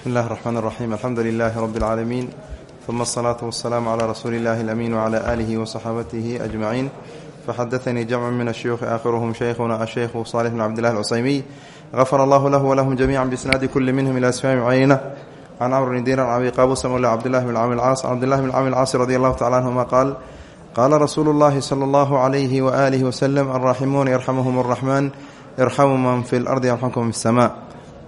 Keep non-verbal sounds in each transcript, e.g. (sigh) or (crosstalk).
bsmi اllahi الرحmn الرaxيm alxamdu لilh rb العaalamiin ثuma الصlaaة والسlاam عlى rasuuli اllahi الأmin وعlى آlihi وصaxaabatihi أجmaعin faxadaثnii jamcu min الshuyuخi aakhiruhm shaykhuna aلshaykhu صالح bn cbdالlah الcusaymiy غafar allah lah wlahm jamiعa bsnaadi kuli minhm ilى asfami caynina can cmr bn dinar abi qabusa mawla cbdالlah bn cami اlcaas cbdالlah bn cami اlcaas radi allahu tacala anهuma qaal qaala rasuulu اllahi slى اllah عlyh وآlih وsلم alraximuun yarxamhm الرaxman irxamu man fi اlardi yarxamkum fi الsma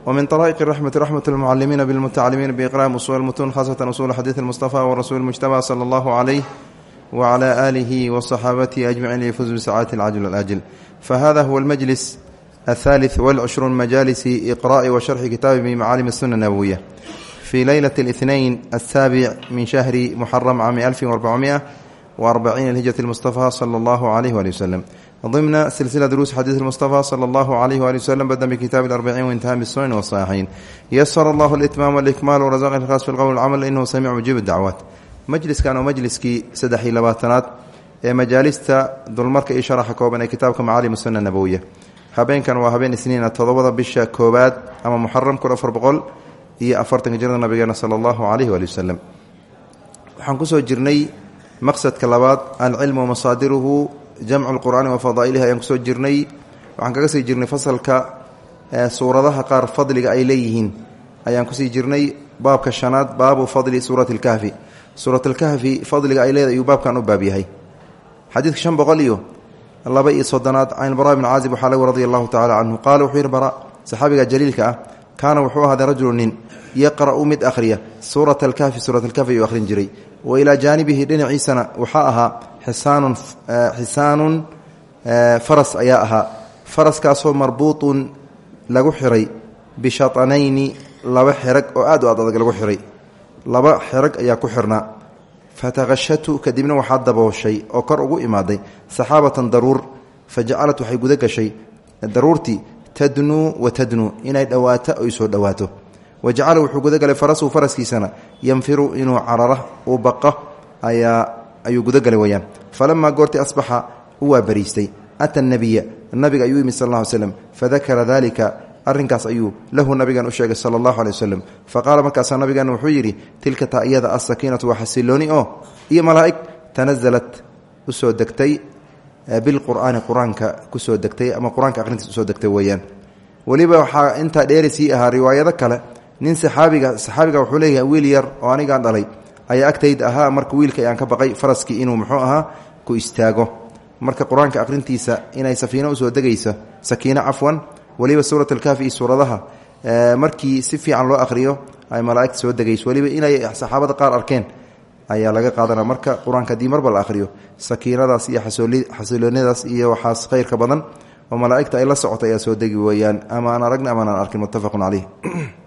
wmin طrائq الرحmة رحmة المcalimiina bاlmتacalimiina بإqrاء usul الmتun khasة usul xadiiث المصطفى wrasuل المجتبى slى اllah عlيه وعlى آlihi وصxaabatihi أجمعin liyfuz بsacاaت الcajل الأجل fahada huwa الmجlis الثالث والcشhرون majalis إqrاء وشharxi kitaabi macaalim السuنة النabوية fي leylaة الاثنين السابع min شhهri محرم cami ألف وأربعمائة وأربعين الهجرة المصطفى slى اllah عlيه وaلي وsلم ضمن سلسلة دروس حديث المصطفى صلى الله عليه وآله وسلم بدأ بكتاب الأربعين وانتهى بالسنن والصحيحين يسر الله الإتمام والإكمال ورزق الخاص في القول والعمل إنه سميع مجيب الدعوات مجلس كان مجلسكي سدحي لباتنات ee majaalista dulmarka iyo sharaxa kooban ee kitaabka macaalim sunna nabowiya habeenkan waa habeen isniina todobada bisha koowaad ama muxaram kun afar boqol iyo afartanka jirada nabigeena sala allahu caleyhi waali wasalam waxaan kusoo jirnay maqsadka labaad alcilmu wamasaadiruhu jamcu lqur'aani wa fadaa'ilihi ayaan ku soo jirnay. Waxaan kaga sii jirnay fasalka suuradaha qaar fadliga ay leeyihiin ayaan ku sii jirnay. Baabka shanaad baabu fadli suurati lkahfi suurat lkahfi fadliga ay leedahay ayuu baabkan u baab yahay. Xadiidka shan boqol iyo laba iyo soddonaad can bara bn caazib waxaa lagu radia allahu tacala canhu qaala wuxuu yihi bara saxaabiga jaliilka ah kaana wuxuu ahaaday rajulu nin yaqra'u mid akhriya. Suurata alkahfi suurat xisaanun xisaanun faras ayaa ahaa. Faraskaasoo marbuutun lagu xiray bishatanayni laba xerag oo aad u ad adag lagu xiray. Laba xerag ayaa ku xirnaa. Fataqashatu kadibna waxaa dabooshay oo kor ugu imaaday. Saxaabatan daruur fa jacalat waxay guda gashay. Daruurtii tadnuu wa tadnuu inay dhowaato oy soo dhowaato wa jacala wuxuu gudagalay farasuhu faraskiisana. Yanfiru inuu carara uu baqa ayaa ayuu gudagalay weyaan falamaa goortii asbaxa u waa bariistay. Ata nabiya nabiga ayuu yimid sal lla ly slam fadakara dalika arrinkaas ayuu lahu nabigan u sheegay sala allahu aley waslem faqaala markaasaa nabigan wuxuu yidhi tilka taa iyada asakiinatu waa xasilooni oo iyo malaa'ig tanasalat u soo degtay bilqur'aani qur'aanka ku soo degtay ama qur'aanka aqrintiis u soo degtay weeyaan. Weliba waxaa intaa dheeri sii ahaa riwaayado kale. Nin saxaabiga saxaabiga wuxuu leeyahay wiil yar oo anigaan dhalay ayaa agtayda ahaa marka wiilka ayaan ka baqay faraskii inuu muxuu ahaa ku istaago. Marka qur'aanka aqrintiisa inay safiino u soo degaysa sakiino cafwan weliba suurat alkaafi iyo suuradaha markii si fiican loo akhriyo ay malaa'igta soo degayso weliba inay saxaabada qaar arkeen ayaa laga qaadana marka qur'aanka haddii marba la sakiinadaas iyo xasiloonadaas iyo waxaas khayrka badan oo malaa'igta ay la socota ayaa soo degi weeyaan ama aan aragna ama aan arkin muttafaqun caleyh (clears throat)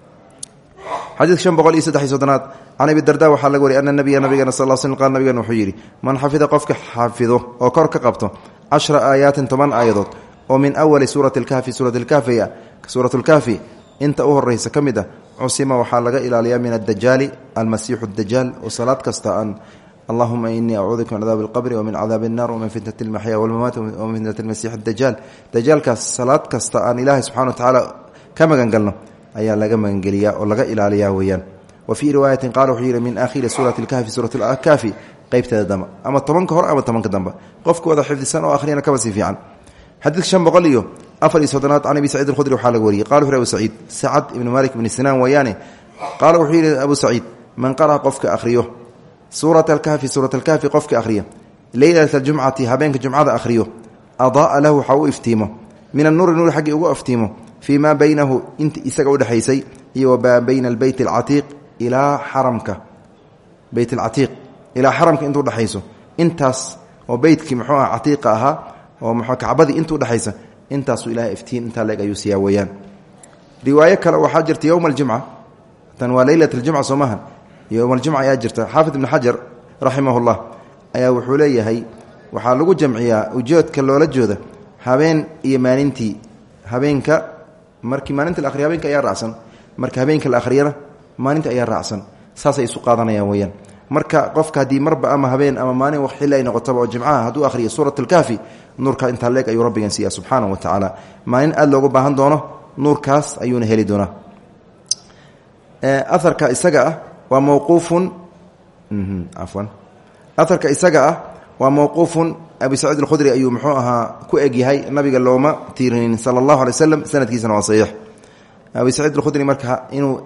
xadiidka shan boqol iyo saddex soddonaad can abi darda waxaa laga wariyay ana nabiya nabigeena sal l sl qal nabigeena wuxuu yidhi man xafida qofka xafido oo kor ka qabto cashra aayaatin toban aayadood oo min awali suurati lkahfi suurat lkahfiya suurat lkahfi inta u horeysa ka mid ah cusima waxaa laga ilaaliyaa min adajaali almasiixu dajaal oo salaad kasta aan allahuma inii acuuduka min cadaabi annar wamin fitnati almaxya walmamaat wamin fitnati almasiix dajaal dajaalkaas salaad kasta aan ilaahay subxana wa ka magangalno ayaa laga magangeliyaa oo laga ilaaliyaa weeyaan. Wa fii riwaayatin qaala wuxuu yidhi min aakhiri suurati lkahfi suurat lkahfi qeybteeda dambe ama tobanka hor ama tobanka dambe qofka wada xifdisan oo akhriyana kaba sii fiican. Xadiidka shan boqol iyo afar iyo soddonaad can abi sacid alkhudri waxaa laga wariyey. Qala wuxu abu saciid sacad ibni malik ibni sinaan weeyaane qaala wuxuu yidhi abu saciid man qara'a qofka akhriyo. Suurat alkahfi suurat alkahfi qofka akhriya. Leylata aljumcati habeenka jumcada akhriyo. Adaaa lahu waxaa u iftiimo. Min annuuri nuuri xaggii ugu iftiimo fii maa baynahu inta isaga udhexaysay iyo wamaa bayna albeyt alcatiiq ilaa xaramka. Beyt alcatiiq ilaa xaramka inta udhexayso intaas oo beytkii muxuu ah catiiqa ahaa oo m kacbadii inta udhexaysa intaasuu ilahay iftiin intaa leeg ayuu siiyaa weyaan riwaayo kale waxaa jirta yowma aljumca. Tan waa leylat aljumca soo maahan yowma aljumca ayaa jirta. Xaafid ibni xajar raximah llah ayaa lagu jamciyaa ujoodka loola habeen iyo maalintii habeenka markii maalinta la ahriya habeenka ayaa raacsan. Marka habeenka la akhriyana maalinta ayaa raacsan. Saasay isu qaadanayaan weyaan marka qofka haddii marba ama habeen ama maalin wax xilli ay noqotaba oo jimcaha hadduu akhriyo suurat alkaafi nuurka intaa leeg ayuu rabbigan siiya subxaana wa tacaala maalin aad loogu baahan doono nuurkaas ayuuna heli doonaa. Aharka isaga ah waa mawquufun afwan. Aharka isaga ah waa mawquufun abi saciid alkhudri ayuu muxuu ahaa ku egyahay nabiga looma tiirinin sala allahu alay waslam sanadkiisana waa saxiix. Abi saciid alkhudri marka inuu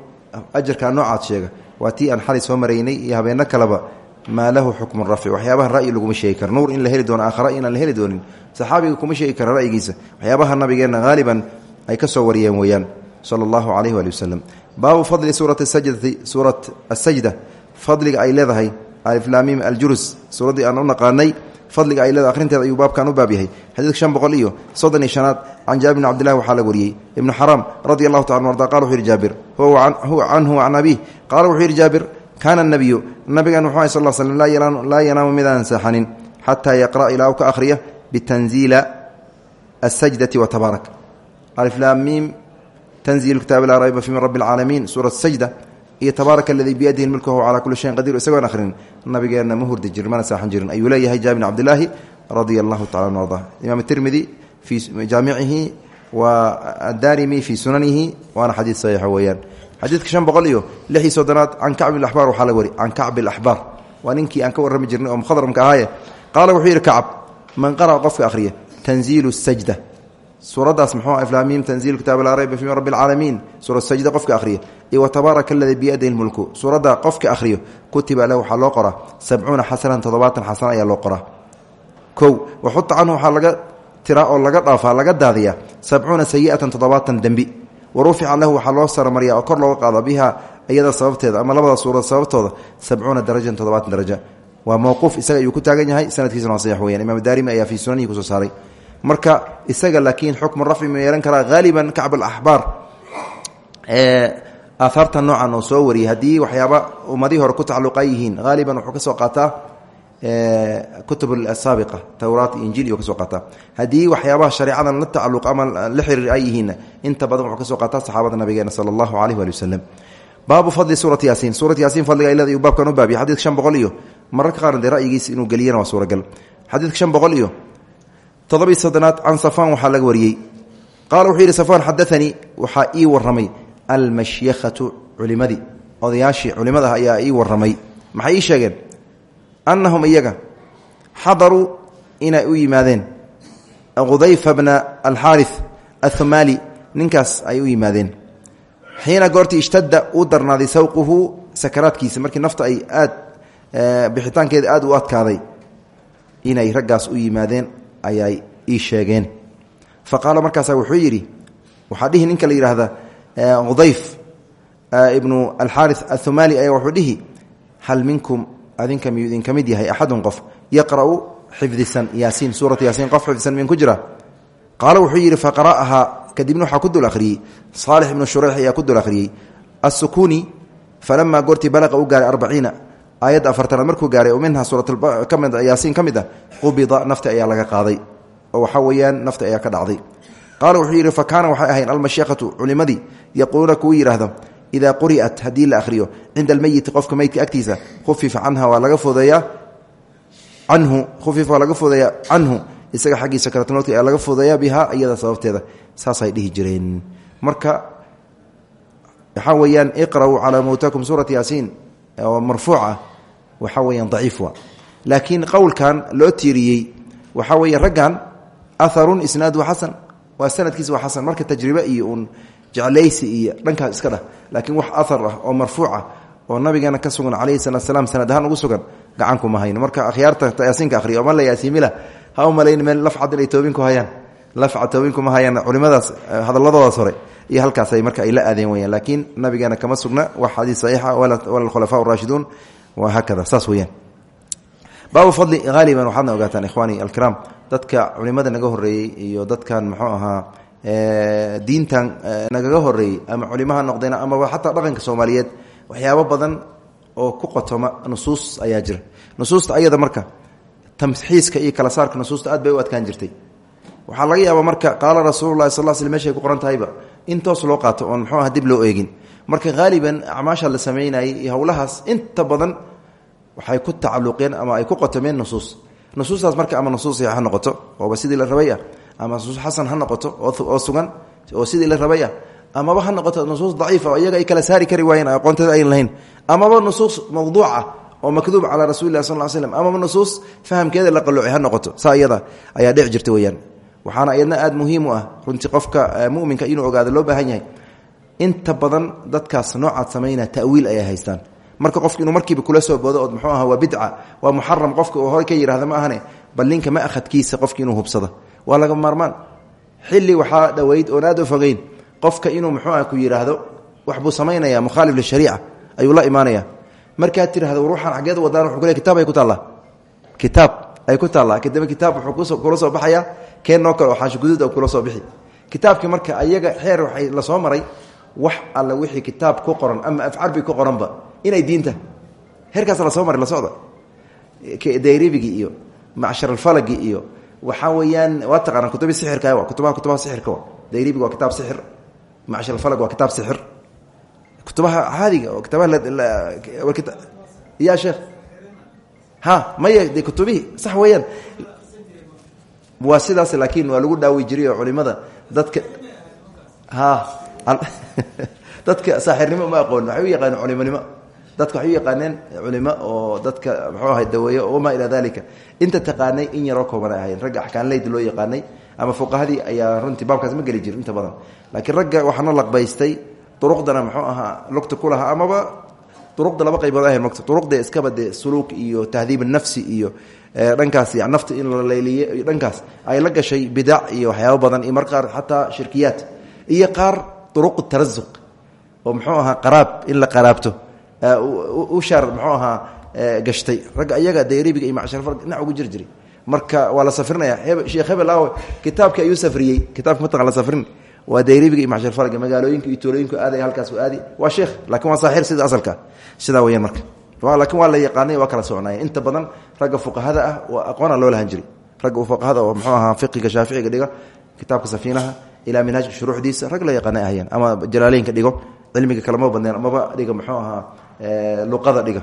ajarkaa noocaad sheega waa tii aan xali soo maraynay iyo habeenno kaleba maa lahu xukmu rafci waxyaabaha ra'yi laguma sheegi karo. Nuur in la heli doono aakhara inaan la heli doonin. Saxaabiga kuma sheegi kara ra'yigiisa. Waxyaabaha nabigeenna haaliban ay ka soo wariyeen weeyaan sala allahu calayh waali wasalam baabu fadli suurati sajdati suurat asajda fadliga ay leedahay aliflaamiim aljurus. Suuraddii aan u naqaanay fadliga ay leedahay akhrinteeda ayuu baabkan u baab yahay. Xadiidka shan boqol iyo soddon iyo shanaad can jaabir bn cabdillahi waxaa la wariyey ibnu xaraam radi taala arda qala wuxuu yihi jaabir huwa canhu can abiih. Qaala wuxuu yidhi jaabir kaana nabiyu nabigan wuxuu ahay sal l slm laa yanaamu midaan seexanin xataa yaqra' ilaa u ka akhriya bitanziila asajdati wa tabaarak. Aliflaamiim tanziilu kitaab laa rayba fi min rabbi alcaalamiin suurat sajda iyo tabaaraka aladii biyadihi milku calaa kulli shayin qadiir. Isagoon akhrin nabigeenna ma hurdi jirin mana saaxan jirin. Ayuu leeyahay jaabir bn cabdilaahi radia allahu tacala an arda. Imaam tirmidi fii jaamicihi wa addarimi fii sunanihi waana xadiid saxiixa weeyaan. Xadiidka shan boqol iyo lix iyo soddonaad can kacbi alaxbaar waxaa la wari can kacbi alaxbaar waa ninkii aan ka warrami jirnay oo mukhadramka ahaaye. Qaala wuxuu yidhi kacab man qara'a qofka akhriya tanziilu sajda suuradaas mxuu iflaamiim tanziilu kitaab laa rayba fi min rabbi alcaalamiin suura sajda qofka akhriya iyo watabaaraka aladii biyadihi lmulku suuradda qofka akhriyo kutiba lahu waxaa loo qoraa. Sabcuuna xasanan toddobaatan xasana ayaa loo qoraa. Kow waxuta canhu waxaa laga tiraa oo laga dhaafaa laga daadiyaa. Sabcuuna sayi'atan toddobaatan dembi wa rufica lahu waxaa loo sarmariya oo kor looga qaada biha iyada sababteeda ama labada suurad sababtooda. Sabcuuna darajan toddobaatan daraja. Waa mowquuf isaga ayuu ku taagan yahay. Sanadkiisana waa saxiix weyaan fii marka isaga laakiin xukmu rafci ma yeelan karaa haaliban kacb alaxbaar. Aahaarta noocan oo soo wariyay haddii waxyaaba ummadihii hore ku tacalluqa yihiin haaliban wuxuu ka soo qaataa kutub asaabiqa towraat injil iyuu ka soo qaataa. Haddii waxyaabaha shareecadan la tacalluq ama la xiriir ay yihiinna inta badan wuxuu ka soo qaataa saxaabada nabigeena sala allahu caleyh waali wasalam baabu fadli suurati yaasiin. Suurati yaasiin fadliga ay leedahay baabkan u baabiya xadidka shan boqol iyo mararka qaarna dee ra'yigiisa inuu geliyana waa suuragal xadiidka shan boqol iyo todobiy soddonaad can safaan waxaa laga wariyey. Qaala wuxuu yidhi safaan xadaanii waxaa ii warramay almashyakhatu culimadii odayaashii culimada ah ayaa ii warramay. Maxay ii sheegeen? Annahum iyaga xadaruu inay u yimaadeen qudayfa bna alxaari athumaali ninkaas ay u yimaadeen. Xiina goortii ishtadda uu darnaaday sawquhu sakaraadkiisa markii nafta ay aad bixitaankeeda aad u adkaaday inay raggaas u yimaadeen ayay ii sheegeen. Fa qaala markaasaa wuxuu yidhi waxaa dhihi ninka la yidhaahda qudayf ibnu alxaari athumaali ayaa wuxuu dhihi hal minkum adinka miyuu idinka mid yahay? Axadun qof yaqra'u xifdisan yaasiin suuratu yaasiin qof xifdisan miyun ku jira qaala wuxuu yidhi faqara'ahaa kadibna waxaa ku dul akhriyey. Saalix ibnu shureyx ayaa ku dul akhriyey. Assukuuni falamaa goortii balaqa u gaaray aayadda afartanaad markuu gaaray oo minha suuratkamid yaasiin ka ah qubida nafti ayaa laga qaaday. Oo waxaa weeyaan nafti ayaa ka dhacday. Qaala wuxuu yidhi fa kaana waxay ahayn almashiikhatu culimadii yaquuluuna kuwu yidhaahdo idaa quri'at haddii la akhriyo cinda almeyiti qofka meydka agtiisa khufifa canha waa laga fudeeyaa canhu khufifa laga fudeeyaa canhu isaga xaggiisa karatnoodka ayaa laga fudeeyaa bihaa iyada sababteeda saasay dhihi jireen. Marka waxaa weeyaan iqra'uu calaa mowtakum suurat yaasiin oo marfuuca waxaa weyaan daciif wa laakiin qowlkan loo tiiriyey waxaa weeye raggan aharun isnaadu xasan waa sanadkiisa waa xasan. Marka tajribe iyo uun jeclaysi iyo dhankaas iska dhah. Laakiin wax ahar ah oo marfuuca oo nabigeena ka sugan calayhi salaat slaam sanad ugu sugan gacankuma hayno. Marka akhyaarta yaasiinka ahriyo oma la yaasiimila ha u malayn meel lafcad inay toobinku hayaan. Lafca toobinku hayaan culimadaas hadalladoodaas hore. Iyo halkaasay marka ay la aadeen weyaan laakiin nabigeena kama sugna wax xadiis saxiixa wala alkhulafaa raashiduun haakada saas weyaan baabu fadli haaliban waxaadna ogaataan ikhwaani alkiraam. Dadka culimada naga horeeyey iyo dadkan muxuu ahaa diintan nagaga horeeyey ama culimaha noqdeen amaba xataa dhaqanka soomaaliyeed waxyaabo badan oo ku qotoma nusuus ayaa jira. Nusuusta ayada marka tamxiiska iyo kala saarka nusuusta aad bay u adkaan jirtay. Waxaa laga yaabaa marka qaala rasuululahi sal sl meshay ku qoran tahayba in toos loo qaato oon muxuu aha dib loo eegin marka haaliban acmaasha la samaynayay iyo howlahaas inta badan waxay ku tacaluqeen ama ay ku qotomeen nusuus. Nusuustaas marka ama nusuus saxiix ha noqoto sidii la rabay ah ama nusuus xasan ha oo sugan oo sidii la rabay ah amaba ha noqoto nusuus daciifa oo iyaga ay kala saari kari waayeen aqoonteeda ayn lahayn. Amaba nusuus mawduuca oo makduub calaa rasuli lah sal l slm amaba nusuus fahamkeeda la qalooci ha noqoto. Ayaa dhici jirta weyaan waxaana iyadna aada muhiim u ah runtii qofka muminka inuu ogaado loo baahan yahay inta badan dadkaas noocaad samayna tawiil ayay haystaan. Marka qofka inuu markiiba kula soo boodo ood muxuu aha waa bidca waa muxaram qofka uu horey ka yihahda ma ahane bal ma ahadkiisa qofki inuu hubsado. Waa laga maarmaan. Xilli waxaa dhoweyd oon aad u qofka inuu muxuu ah ku yidhaahdo waxbuu samaynaya mukhaalif lishariica ayuu la imaanaya markaad tirahdo ruuxan xaggeed wadaan wuxuu kule kitab ay ku taallaa. Kitaab ay ku taallaa. Kadaba kitaab wuxuu kula soo baxaya keen kale oo xaashi guduud kula soo bixi. Kitaabkii marka ayaga xeer waxay la soo maray wax alla wixii kitaab ku qoran ama af carbi ku qoranba inay diinta. Heerkaas la soo maray la socda. Dayribigii iyo macshar alfalagi iyo waxaa weeyaan waa taqaana kutubi sixirka kutubaha kutubaha sixirka dayribig waa kitaab sixir macshar alfalag waa kitaab sixir. Kutubaha caadiga oo kitabaha ya sheekh. Ha maya de kutubihii sax weeyaan. Waa sidaas laakiin waa lagu dhaawi jiray oo culimada dadka ha (laughs) dadka saaxirnimo ma aqoon waxay u yaqaaneen culimonimo dadka waxay u yaqaaneen culimo oo dadka muxuu ahay daweeyo wamaa ilaa dalika inta taqaanay in yaroo kooban ay ahayen ragga axkaanleyd loo yaqaanay ama fuqahadii ayaa runtii baabkaas ma geli jir inta badan. Laakiin ragga waxaana laqbaystay duruqdana muxuu ahaa lugta ku lahaa amaba duruqda laba qaybood ahayn mogta duruqda iskaba dee suluuk iyo tahdiib nafsi iyo dhankaas yani nafta in la layliye iyo dhankaas ay la gashay bidac iyo waxyaabo badan iyo mar qaar xataa shirkiyaat iyo qaar duruq tarasuq oo muxuu ahaa qaraab in la qaraabto u shaar muxuu ahaa gashtay ragga iyaga dayribiga iyo macshar dhinac ugu jiri jiray marka waa la safrinaya sheekh hebel aawe kitaabkii ayuu safriyey kitaabka mataqan la safrin waa dayribiga iyo macshar farga magaalooyinka iyo tuulooyinku aaday halkaas aadi waa sheekh laakiin waa saaxir sida asalka sidaa weyaan marka laakiin waa la yaqaanay waa kala socnaayeen inta badan ragga fuqahada ah waa aqoona loo lahan jiray ragga fuqahada oo muxuu ahaa fiqiga shaaficiga dhiga kitaabka safiinaha ilaa minhaajka shuruuxdiisa rag la yaqaana ahayeen ama jalaaleynka dhigo cilmiga kalama badneen amaba dhiga muxuu ahaa luqada dhiga.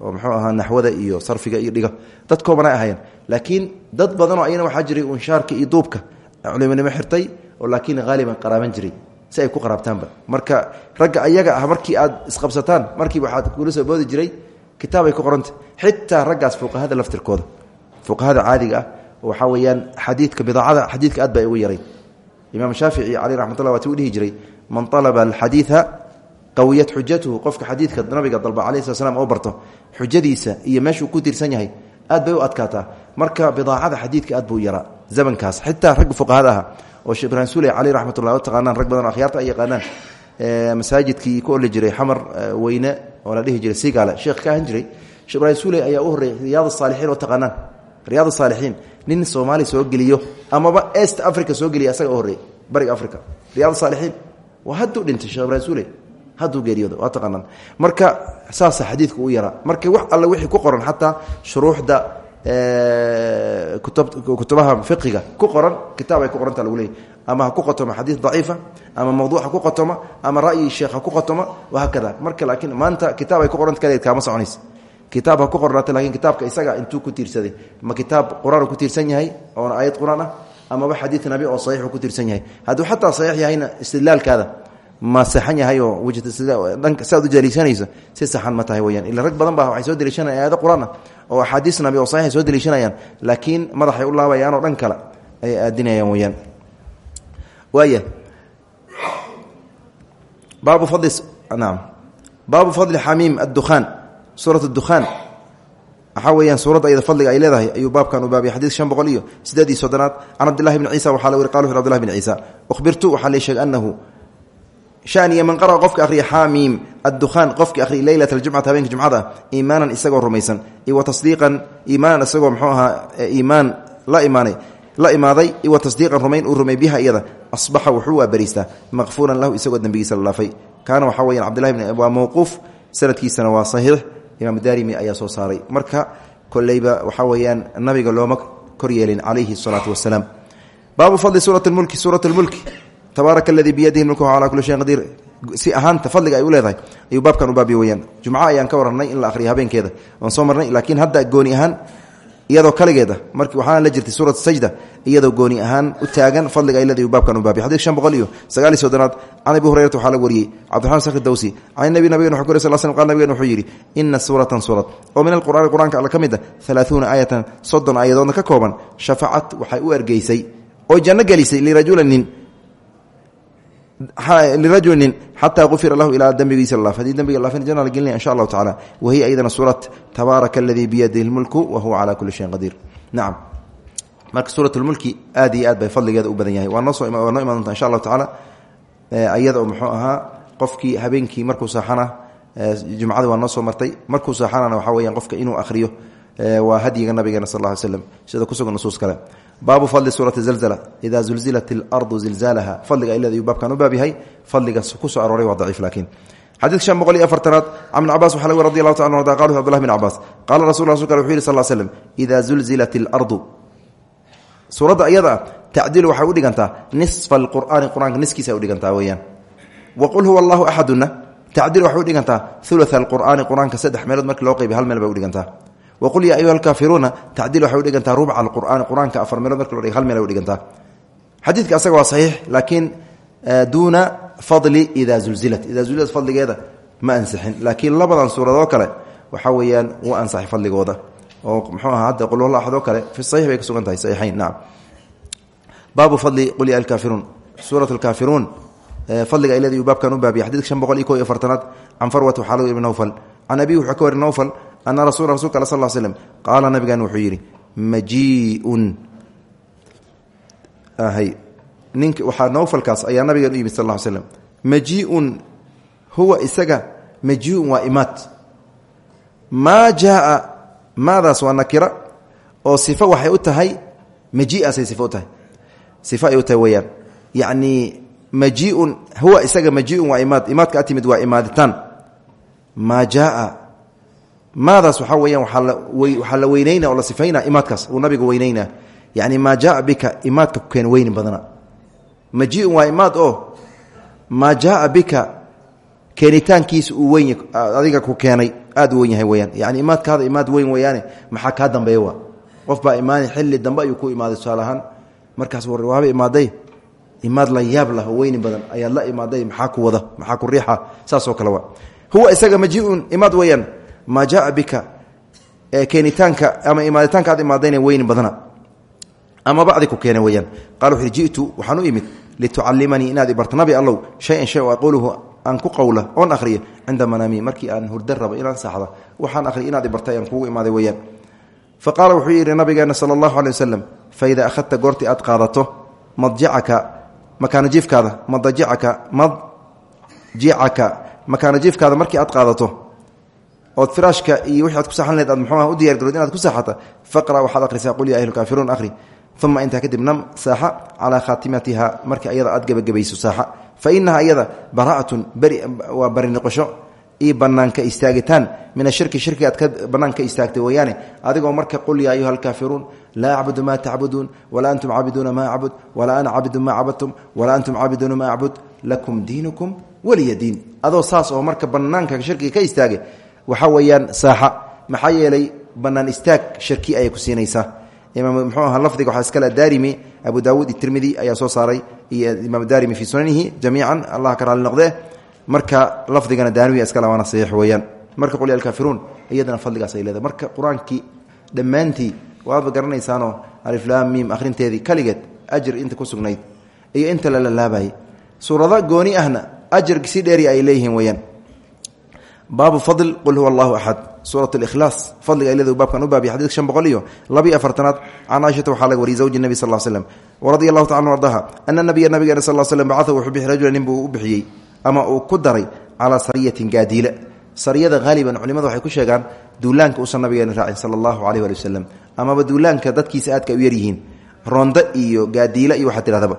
Oo muxuu ahaa naxwada iyo sarfiga iyo dhiga. Dad koobana ahayeen laakiin dad badanoo ayana waxaa jiray unshaarka iyo duubka. Culimonimo xirtay oo laakiin haaliban qaraaban jiray si ay ku qaraabtaanba. Marka ragga ayaga ah markii aad isqabsataan markiiba waxaad kula soo boodi jiray kitaabay ku qoranta. Xitaa raggaas fuqahada laftirkooda. Fuqahada caadiga ah waxaa xadiidka bidaacada xadiidka aad ba ugu yaray imaam shaafici caleyh raxmatullah waati u dhihi jiray man alaba alxadiida qawiyat xujatuhu qofka xadiidka nabiga dalba alayh slat slam oo barto xujadiisa iyo meeshuu ku tiirsan yahay aad bay u marka bidaacada xadiidka aad buu yaraa zamankaas. Xitaa ragga fuqahada aha oo sule caleyh raxmatullah o taqaanaan rag badan akhyaarta ay yaqaanaan masaajidkii ku oli jiray xamar weyne oo la dhihi jiray sigaale sheekh ka ahan jiray sule ayaa u horreeyay riyaad saalixiin oo taqaanaan riyaad saalixiin nin soomaali soo geliyo amaba est africa soo geliya asaga u horreeyey bariga africa riyaad saalixiin waa hadduu dhintay shekh ibrahim sule hadduu marka saasa xadiidku u yaraa. Marka wax alle wixii ku qoran xataa shuruuxda kutubaha fiqiga ku qoran kitaab ay ku qoranta lagu leeyay ama ku qotomo xadiid daciifa ama mawduuc ku qotomo ama ra'yi sheekh ku qotomo wahaakada marka laakiin maanta kitaab ay ku qoranta kaleed kaama soconaysa kitaab ha ku qornaata lakiin kitaabka isaga intuu ku tiirsaday. Ma kitaab qur'aan ku tiirsan yahay oona aayad qur'aan ah amaba xadiid nabi oo saxiixu ku tiirsan yahay? Hadduu xataa saxiix yahayna istidlaalkaada ma saxan yahay oo saad u daliishanayso si saxan ma tahay weyaan ila rag badan ba waxay soo daliishanayaan aayado qur'aan ah oo axaadiis nabi oo saxiixay soo daliishanayaan laakiin madaxay u laabayaan oo dhan kale ay aadinayaan weyaan waaya baabu fadli naam. Baabu fadli xamiim addukhaan suurat dukhaan waxaa weyaan suuradda ayada fadliga ay leedahay ayuu baabkan u baabiyay. Xadiid shan boqol iyo sideed iyo soddonaad. Can cabdillahi bni ciisa waxaa la weri qal wuxu abdillahi bni ciisa. Ukhbirtu waxaa la sheegay anahu shaniya man qara'a qofka akhriya xaamiim addukhaan qofka akhriya leylat aljumcati habeenka jumcada iimaanan isagoo rumaysan. Iwa tasdiiqan iimaanan isagoo mxuu ahaa iimaan la imaanay la imaaday. Iwa tasdiiqan rumayn uu rumay biha iyada. Asbaxa wuxuu waa bariistaa maqfuuran lahu isagoo dembigiisa la dhaafay kaana waxaa weyan cbdillahi bn waa imaam daarimi ayaa soo saaray. Marka koleyba waxaa weeyaan nabiga looma kor yeelin calayhi salaatu wasalaam baabu fadli suurati mulki suurat lmulki tabaaraka aladii biyadihi mulku calaa kuli shayin qadiir. Si ahaanta fadliga ay u leedahay ayuu baabkan u baabiye weyaan jumco ayaan ka warannay in la akhriya habeenkeeda. Oon soo marnay laakiin hadda gooni ahaan iyadoo kaligeeda mar waxaana la jirtay suurat sajda iyadoo gooni ahaan u taagan fadliga ay leedahay baabkan u baabiy xadid shan boqol iyo sagaal iyo soddonaad can abi hurayrata waxaa laga wariyey cabdiraxman sakhi dawsi can nabi nabigen wuxuu ku yiri sal slam qal nabigen wuxuu yidhi ina suuratan suurad oo min alqur'aani qur'anka alle ka mid a halaaثuuna aayatan soddon aayadoodna ka kooban shafacat waxay u ergeysay oo janno gelisay lirajulanin lirajulin xataa ufira lahu ilaa dembigiisa la haddii dembiga laafin jana la gelinaya insha allahu tacala wahiya aydana suurat tabaaraka aladii biyadihi lmulku wa huwa calaa kuli shayin qadiir nacam marka suurat lmulki aad iyo aad bay fadligeeda u badan yahay. Waa noosoo waa noo iman doonta insha allahu tacaala iyada oo muxuu ahaa qofkii habeenkii markuu saaxana jumcada waa noo soo martay. Markuu saaxanana waxaa weyaan qofka inuu akhriyo waa hadyiga nabigeena sal lla ly slam sida kusugan nusuus kale baabu fadli suurati zalzla ida zulzilat اlardu zilzaalaha fadliga ay leedayu baabkan u baab yahay fadliga ku soo arooray waa daciif laakiin xadiid shan boqol iyo afartanaad can bn cabas waxa lg radi allahu taala arda qala abdulahi bn cabaas qala rasul rasulka wuxu yih sal slm ida zulzilat اlardu suuradda ayada ah tacdilu waxay u dhigantaa nisfa alqur'aani qur'aanka niskiisa ay udhigantaa weeyaan. Wa qul huwa allahu axaduna tacdilu waxay udhigantaa ula alqur'aani qur'aanka saddex meelood markii loo qaybiy hal meel bay udhigantaa waqul yaa ayuha alkaafiruuna tacdiil waxay udhigantaa rubca alqur'aani qur'aanka afar meelood marki lo dhig hal meel ay udhigantaa xadiidka asaga waa saxiix laakiin duuna fadli ida zulzilat ida zulzilat fadligeeda ma ansixin laakiin labadan suuradoo kale waxaa weeyaan wuu ansaxay fadligooda oo muxuu aha hadda qul walla axadoo kale fi saxiix bay ka sugan tahay saxiixayn nacam baabu fadli qul ya alkaafiruun suurat alkaafiruun fadliga ay leedayu baabkan u baabiya xadidka shan boqol iyo ko iyo afartanaad can farwat waxaa lagu ibn nawfal can abi wuxuu ka wari nawfal ana rasul rasulka al sal slm qaala nabigan wuxuu yidhi majiun nink waxaa nawfalkaas ayaa nabigan u yimid sal l slm majiun huwa isaga majiun waa imaad maa jaaa maadaas waa nakira oo sifo waxay u tahay majiaasay sifo u tahay sifo ay u tahay weyaan yacni majiun huwa isaga majiun waa imaad imaadka atimid waa imaaditaan maa jaaa maadaas waxaa weyaan waxaa la weyneyna oo la sifayna imaadkaas uu nabiga weyneyna. Yani maa jaaa bika imaadka ku keen weyni badana. Majiun waa imaad oo maa jaaa bika keenitaankiisa uu weyn adiga ku keenay aad u wen yahay weyaan yani imaadkaada imaad weyn weyaane maxaa kaa dambeeya waa? Qof baa imaani xilli dambe ayuu ku imaaday tusaale ahaan markaas war waaba imaaday imaad la yaab lah oo weyni badan ayaad la imaaday maxaa imaad weyaan maa jaaa bika keenitaanka ama imaaditaanka aad imaadayna weyni badana ama bacdi ku keene weyaan qala wuxu ji'tu waxaan u imid litucalimanii inaad ibarto nabi allow shayan shay aan ku qowla oon akhriyo cinda manaami markii aan hurdo rabo inaan saxda waxaan akhriy inaad ibartay ayaan kugu imaaday weyaan fa qaala wuxuu yidhi nabigeena sala allahu aley wasalam fa idaa akhadta goortii aad qaadato madjicaka makaanajiifkaada madajicaka madjicaka makaanajiifkaada markii aad qaadato ood firaashka iyo wixi aad ku saxan leed aad muxuuha u diyar garood inaad ku saxata faqra waxaad akhrisaa qul ya ahlukaafiruun akhri. Uma intaa kadib nam saaxa calaa khaatimatiha markii ayada aad gebagabayso saaxa. Fa inaha iyada bara'atun waa bari noqosho iyo banaanka istaagitaan. Min ashirki shirki aad ka banaanka istaagtay weeyaane. Adigoo marka qul yaa ayuha alkaafiruun laa acbudu maa tacbuduun walaa antum caabiduuna maa acbud walaa ana caabidu maa cabadtum walaa antum caabiduuna maa acbud lakum diinukum waliya diin. Adoo saas oo marka banaanka shirkiga ka istaagay waxaa weeyaan saaxa. Maxaa yeelay banaan istaag shirki ayay ku siinaysaa. Imaam mxuu aha lafdiga waxaa iskale daarimi. Abu daawuud itirmidi ayaa soo saaray. Iyo imaam daarimi fii sunanihi jamiican. Allah ka raali noqdee. Marka lafdigana daaniya iskale waana saxiix weeyaan. Marka qul alkaafiruun iyadana fadligaas ay leedahay. Marka qur'aankii dhammaantii waadba garanaysaanoo aliflaam miim akhrinteedii kaligeed ajir inta ku sugnayd. Iyo inta la lalaabayay suurado gooni ahna ajir si dheeri ay leeyihiin weeyaan baabu fadl qul huwa allahu axad suurat اlikhlaas fadliga ay leedahay baabkan u baabiya xadidka shan boqol iyo labiyo afartanaad can caaishata waxaa laga wariyay zawji nebi sal slem waradia allahu taala ardaha ana nabiya nabigeena sal slm bacaa wuxuu bixi rajula nin buu u bixiyey ama uu ku daray calaa sariyatin gaadiile sariyada haaliban culimadu waxay ku sheegaan duulaanka uusan nabigeena raacin sala allahu aleyh ali wasalam amaba duulaanka dadkiisa aadka u yaryihiin rondo iyo gaadiile iyo waxaa tihahdaba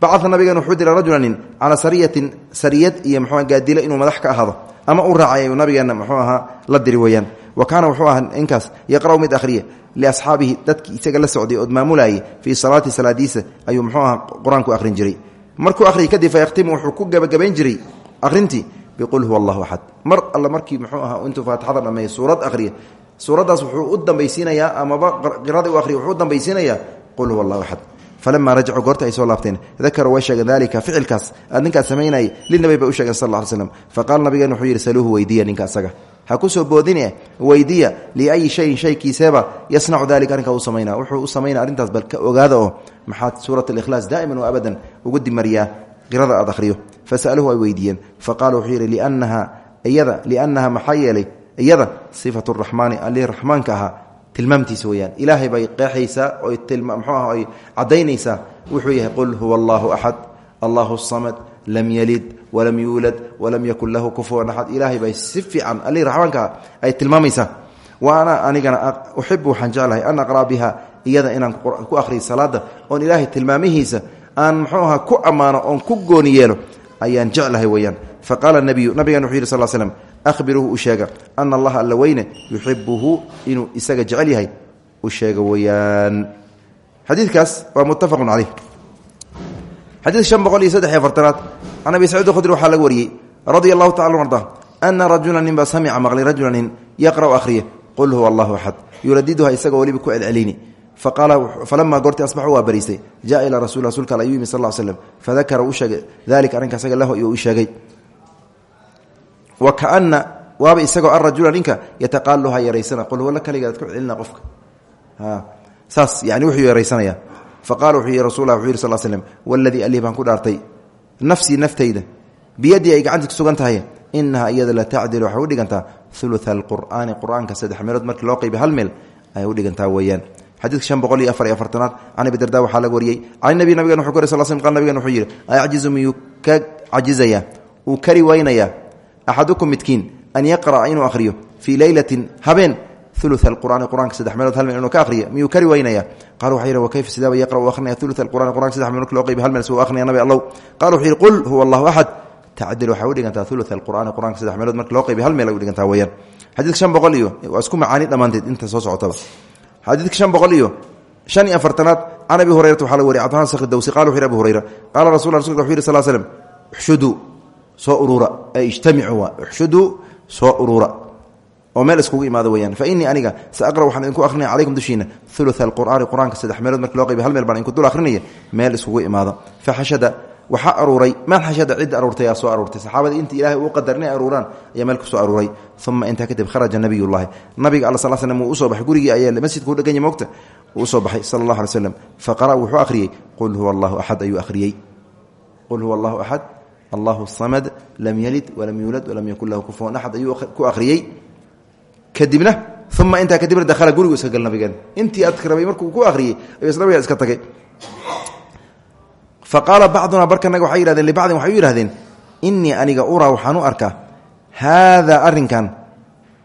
bacaa nabigeena wuxuu diray rajula nin calaa sariyatin sariyad iyo mxua gaadiile inuu madax ka ahaado ama u raacay nabigeena muxuu ahaa la diri weeyaan. Wa kaana wuxuu ahaa inkaas yaqra'u mid akhriya liasxaabihi dadkii isaga la socday ood maamulayay fii salaati salaadiisa ayuu muxuu ahaa qur'aanku akhrin jiray. Markuu akhriya kadib fa yakhtimu wuxuu ku gebagabayn jiray akhrintii biqul huwa allahu axad mar alle markii muxuu ahaa intuu faatixada dhammeeya suurad akhriya suuraddaas wuxuu u dambaysiinayaa amaba qirada u ahriya wuxuu u qul huwa allahu falamaa rajacuu goorta ay soo laabteen dakaruu way sheegeen dalika ficilkaas ninkaas samaynayay linabi bay u sheegeen sal ly slam faqala nabigeen wuxuu yidhi saluuhu weydiiya ninka asaga ha ku soo boodine weydiya liayi shayin shaykiiseeba yasnacu dalika arrinkaa u samayna wuxuu u samaynaa arrintaas bal ka ogaada oo maxaad suurat alikhlaas daa'iman wa abadan ugu dimariyaa qirada aad akhriyo fasaluhu ay weydiiyeen faqala wuxuu yidhi liannaha ahaa tilmaamtiisa weyaan ilaahay bay qeexaysaa oy mxuu ah ay caddaynaysaa. Wuxuu yahay qul huwa allahu allahu samad lam yalid walam yuulad walam yakun lahu kufuwan axad ilaahay bay si fiican allihii raxmaanka ah ay tilmaamaysaa wa ana anigana uxibu waxaan an aqraa biha iyada inaan ku akhriyo salaada oon ilaahay tilmaamihiisa aan muxuu aha ku ammaano oon ku gooni ayaan jeclahay weyaan faqaala nabiyu nabigan wuxuu yidhi sal ahbiruuhu u sheega ana allaha alla weyne yuxibuhu inuu isaga jecel yahay u sheega weyaan xadiikaas waa muttafaqu caleyh xadiidka shan boqol iyo saddex iyo afartanaad can waxaa laga wariyey radia allahu tacala arda ana rajula nin baa samica maqli rajula akhriya qul huwa allahu axad yuradiduha isagoo weliba ku celcelini. Falama goortii asbaxu waa bariistay jaa ilaa rasul rasulka al ayuu yimi sal slm fadakara uu sheegay dalika arrinka asaga lahu u wa kaana waaba isagoo arajula ninka yataqaaluha yaraysana. Qul huwa la kaligaad ku celina qofka. Saas yani wuxuu yaraysanaya. Faqala wuxuu yihi rasul wuxuu yiri sal slm waladii alih baan ku dhaartay. Nafsii naftayda. Biyadii ay gacanta ku sugan tahay. Inaha iyada la tacdilu waxay udhigantaa ulua alqur'aani qur'aanka saddex meelood markii loo qayba hal meel ayay udhigantaa weeyaan. Xadiidka shan boqol iyo afar iyo afartanaad can abi darda waxaa laga wariyey can nabi nabigan wuxuu ku sal sl qal nabigan wuxuu yidhi ayacjizu miyuu ka cajizaya uu kari waynayaa axadukum midkiin an yaqra'a inuu akhriyo fii leylatin habeen ulua alqur'aani qur'anka saddex meelood hal meel ka akhriyo miyuu kari waynaya qala waxa yidhi wakayfa sidaaba yaqra' u akhrinaya ulua alqur'ani qur'anka saddex meelood loo qayba hal meel suu akhrinaya nabi allow qala wuxuu yidhi qul huwa allahu axad tacdil waxay udhigantaa ulua alqur'ani qur'anka saddex meelood marka hal meel ay udhigantaa weyaan xadiidka shan boqol iyo waa isku macaani inta soo socotaba xadiidka shan boqol iyo shan iyo afartanaad abi hurayrata waxaa la wariy cabdiman sakri dawsi qala wuxu yhi abu hurayra qaala rasul rasulka wuxu yhi sal uxshuduu soo urura ee ijtamicuu uxshuduu soo urura oo meel iskugu imaado weyaan fa inii aniga sa aqra waxaan idinku akrinaya calaykum dushiina ulua alqur'aani qur'aanka saddex meelood loo qayba hal meel baan idinku dul akrinaya meel iskugu imaado. Faxashada waxaa aruuray man xashada cid aruurtay soo aruurtay. Saxaabadii inta ilaahay uu qadar inay aruuraan ayaa meel ku soo aruuray. Uma intaa kadib kharaja nabiyullahi nabiga alla sal slm wuu u soo baxay. Gurigii ayaa masjidka u dheganya moogta uu u soo baxay sala allah alay slam faqara wuxuu akhriyey qul huwa allahu axad ayuu qul huwa allahu allahu samad lam yalid walam yuulad walam yakun lahu kufuwan axad ayuu ku akhriyey. Kadibna uma intaa kadibna dakhala gurigu iska gal nabigeen intii adk rabay markuu ku akhriyey ayuu isnabiga iska tagay. Faqaala bacdunaa barkanaga waxay yihahdeen libacdin waxay u yihahdeen inii aniga uraa waxaan u arkaa haadaa arrinkan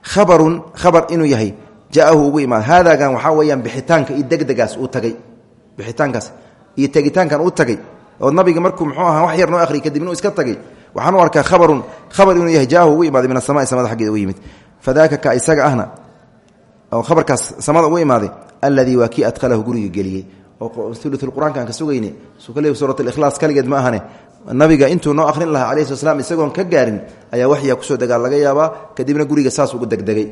khabarun khabar inuu yahay jaahu ugu imaad haadaagan waxaa weeyaan bixitaanka iyo degdegaas uu tagay. Bixitaankaas iyo tagay oo nabiga markuu muxuu ahaa wax yar noo ahriyay kadib inuu iska tagay. Waxaan u arkaa khabarun khabar inuu yahay jaahu ugu imaaday min asamai samada xaggeeda ugu yimid. Fadaaka ka isaga ahna oo khabarkaas samada ugu imaaday alladii waa kii guriga geliyey. Oo uluqur-aanka aan ka sugayne sukale suurat alikhlaas kaligeed ma ahane. Nabiga intuu noo akhrin lahaa alayhi sla slam isagoon ka gaarin ayaa waxyaa ku soo degaa laga yaabaa kadibna guriga saas ugu degdegay.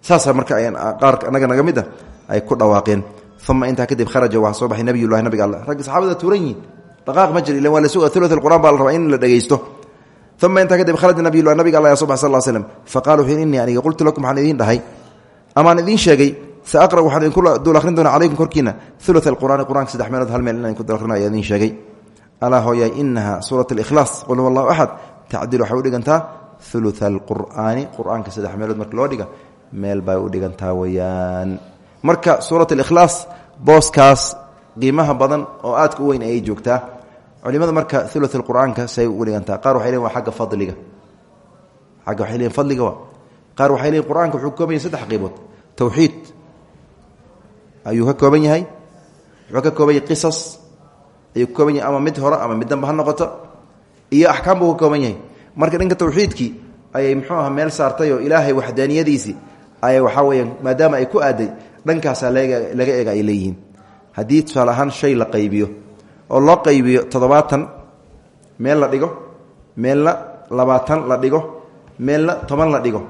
Saasa marka qaar anaga naga mid a ay ku dhawaaqeen. Uma intaa kadib kharaja waa soo baxay nabiga all ragga saxaabada tuuran dhaqaaq ma jir ila waa la suga ulu qur'an baa la rabaa in la dhegeysto uma intaa kadib kharaja nabiyulahi nabiga alla baxay sal l slm faqala wuxuu innii aniga qultu lakum waxaan idiin dhahay. Amaan idiin sheegay saaqra waxaan idinku dul akhrin doonaa calaykum korkiina. Ulu alqur'aani qur'anka saddex meelood hal meel inaan idinku dul akhrin ayaa idiin sheegay. Alaa hooyay inaha suurat alikhlaas qul huwa allahu axad tacdil waxay u dhigantaa meelood marka loo dhiga meel bay u dhigantaa weyaan marka suurat alikhlaas culimada marka ulu qur'aanka say ugu dhigantaa qaar waxay leeyin waa fadliga. Agga waxay leeyiin fadliga waa. Qaar waxay leeyiin qur'anka wuxuu ka saddex qaybood. Tawxiid. Ayuu ka kooban yahay. Wuxuu kooban yahay qisas. Ayuu kooban yahay ama mid hore ama mid dambe ha noqoto. Iyo axkaam buu kooban yahay. Marka dhanka tawxiidkii ayay muxuu aha meel saartay oo ilaahay waxdaaniyadiisii ayay waxaa weyaan maadaama ay ku aaday dhankaasaa laga eega ay leeyihiin. Haddii tusaale ahaan shay la qaybiyo oo loo qaybiyo toddobaatan meel la dhigo meelna labaatan la dhigo meelna toban la dhigo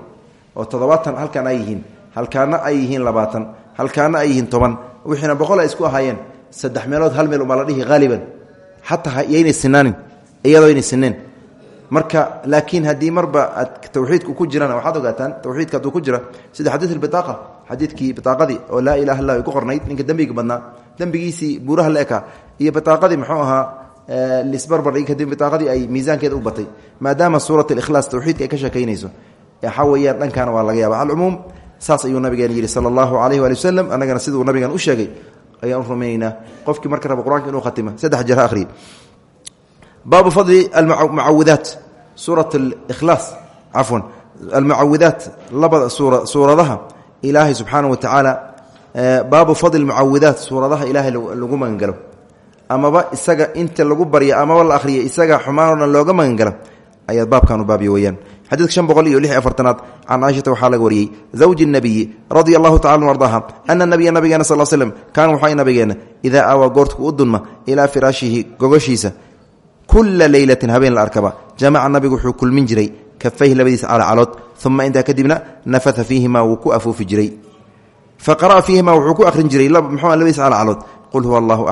oo toddobaatan halkan ay yihiin halkaana ay yihiin labaatan halkaana ay yihiin toban wixiina boqol isku ahaayeen saddex meelood hal meel umaa la dhihi haaliban xataa yaynay iyadoo aynay sineen marka laakiin haddii marba tawxiidku ku jirana waxaad ogaataan tawxiidka ku jira sida xadiid albitaaqa xadiidkii bitaaqadii oo laa ilaha illa ay ku qornayd ninka dembiga badnaa dembigiisii buuraha la iyo bitaaqadii muxuu ahaa lisbarbar kadib bitaaqadii ay miisaankeeda u batay maadaama suurat alikhlaas tawxiidka ay ka sheekaynayso waxaa weeyaan dhankaana waa laga yaaba alcumuum saas ayuu nabigeena yidhi sala allahu alayh waali wasalam annagana siduu nabigan u sheegay. Ayaan u rumaynaynaa qofkii marka raba qur'aanka inuu khatimo saddex jeer ha akhriye baabu fadli almucawidaat suurat alikhlaas cafwan almucawidaat labada suura suuradaha ilaahay subxaana wa tacaala baabu fadli mucawidaat suuradaha ilaahay lagu magangalo amaba isaga inta lagu barya amaba la akhriya isaga xumaan o dhan looga magangalo ayaad baabkan u baabiya weyaan xadiidka shan boqol iyo lix iyo afartanaad can waxaa laga wariyey zawji nabiyi radia allahu tacala an ardaha ana nabiya nabigeena sal slm kaana waxaa nabigeena idaa aawaa u dunma ilaa firaashihi gogoshiisa kula leylatin habeen la arkaba jamaca nabigu wuxuu kulmin jiray kafayhi labadiisa calacalood uma intaa kadibna nafatha fiihimaa wuu ku afuufi jiray. Fa qara'a fiihimaa ku akhrin jiray mxuu labadiisa calacalood qul huwa allahu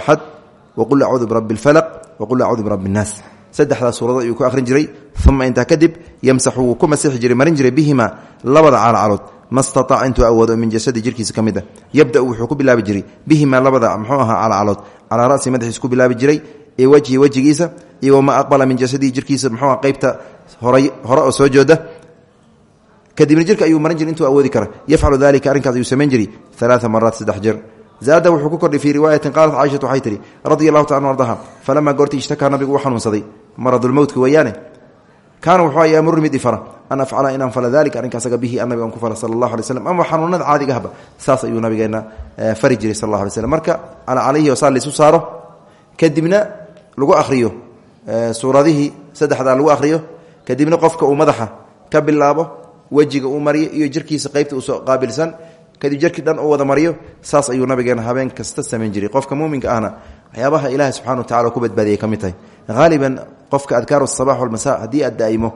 waqul acuudu birabbi اlfalaq waqul acuudu birabbi اnnaas saddexdaa suuradood ayuu ku akhrin jiray uma intaa kadib yamsaxu wuu ku masixi jiray marin jiray bihimaa labada calacalood ma stataac intuu awoodo min jasadi jirkiisa ka mid a yabda'u wuxuu ku bilaabi jiray bihimaa labada mxuu ahaa calacalood calaa ra'si madaxiisa ku bilaabi jiray ee wejhi wejigiisa iyo wamaa aqbala min jasadihi jirkiisa mxuu aha qeybta horay hore oo soo jooda kadibna jirka ayuu marin jiray intuu awoodi kara yafcalu dalika arrinkaas ayuu zaada wuxuu ku kordhay fii riwaayatin qaalat caaishatu waxay tihi radia allahu taala ardaha falamaa goortii ishtakaa nabigu u xanuunsaday maradulmowtka weeyaane. Kaana wuxuu ay amuru mid ifara an afcala inaan fala dalika arrinkaasaga bihi an nabiga an ku fala sala allahu alay slam ama xanuunada caadigahba saas ayuu nabigeena fari jiray sal allah alay slm marka ala calayhi wasaa laisu saaro kadibna lagu akhriyo suuradihii saddexdaa lagu akhriyo kadibna qofka uu madaxa ka bilaabo wejiga uu mariyo iyo jirkiisa qeybta qaabilsan kadib jarkii dhan uu wada mariyo saas ayuu nabigeena habeen kasta samayn jiray. Qofka muuminka ahna waxyaabaha ilaahay subxana wa tacala ku badbaadiyay ka mid tahay. Haaliban qofka adkaaru sabax walmasa haddii aad daa'imo.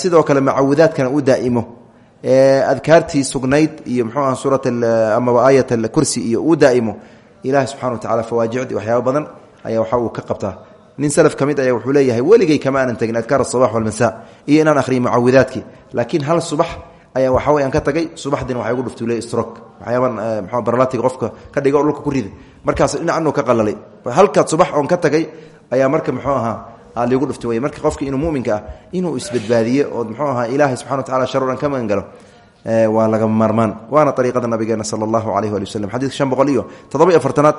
Sidoo kale macawidaadkana uu daa'imo. Adkaartii sugnayd iyo mxuu aha suurat amaba aayat alkursi iyo uu daa'imo. Ilahi subxana wa tacala fawaajicdi waxyaaba badan ayaa waxa uu ka qabtaa. Nin salaf ka mid ayaa wuxuu leeyahay weligay kama aanan tegin adkaar asabax walmasa iyo inaan akhriyo mucawidaadkii laakiin hal subax ayaa waxa weyaan ka tagay. Subaxdiina waxay ugu dhuftule strok waxyaaban mxu baralatiga qofka ka dhiga o dhulka ku rida markaas dhinacanu ka qalalay halkaad subax oon ka tagay ayaa marka muxuu ahaa liigu dhufta wey marka qofki inuu muminka ah inuu isbadbaadiyo oo muxuu ahaa ilaahay subxana wa tacala shar o dhan ka magan galo waa lagama maarmaan. Waana ariiqada nabigeena sala allahu alayh wali waslm shan boqol iyo toddoba iyo afartanaad.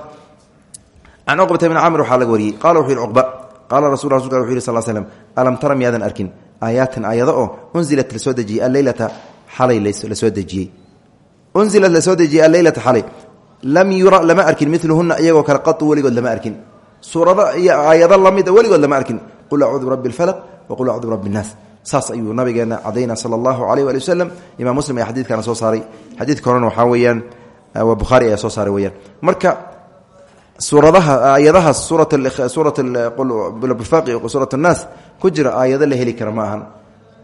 Can cuqbata bni camir waxaa laga wariyey. Qala wuxuu yihi cuqba qaala slm alam tara miyaadan arkin? Aayaatin aayado oo unzilat la soo dejiyey alleylata alay la soo dejiyey unilat la soo dejiyey alleylata xalay lam yura lama arkin miluhuna iyagoo kale qau weligood lama arkin suurado iyo aayado lamida weligood lama arkin qul acuudu birabbi alfalaq waqul acuudu birabbi innaas saas ayuu nabigeena cadayna sala allahu aleyh waali wasalam imaam muslim ayaa xadidkana soo saaray xadiidka horena waxaa weeyaan waa bukhaari ayaa soo saaray weyaan marka suuradaha aayadahaas suurat suurat surat naas ku jira aayado la heli kara ma ahan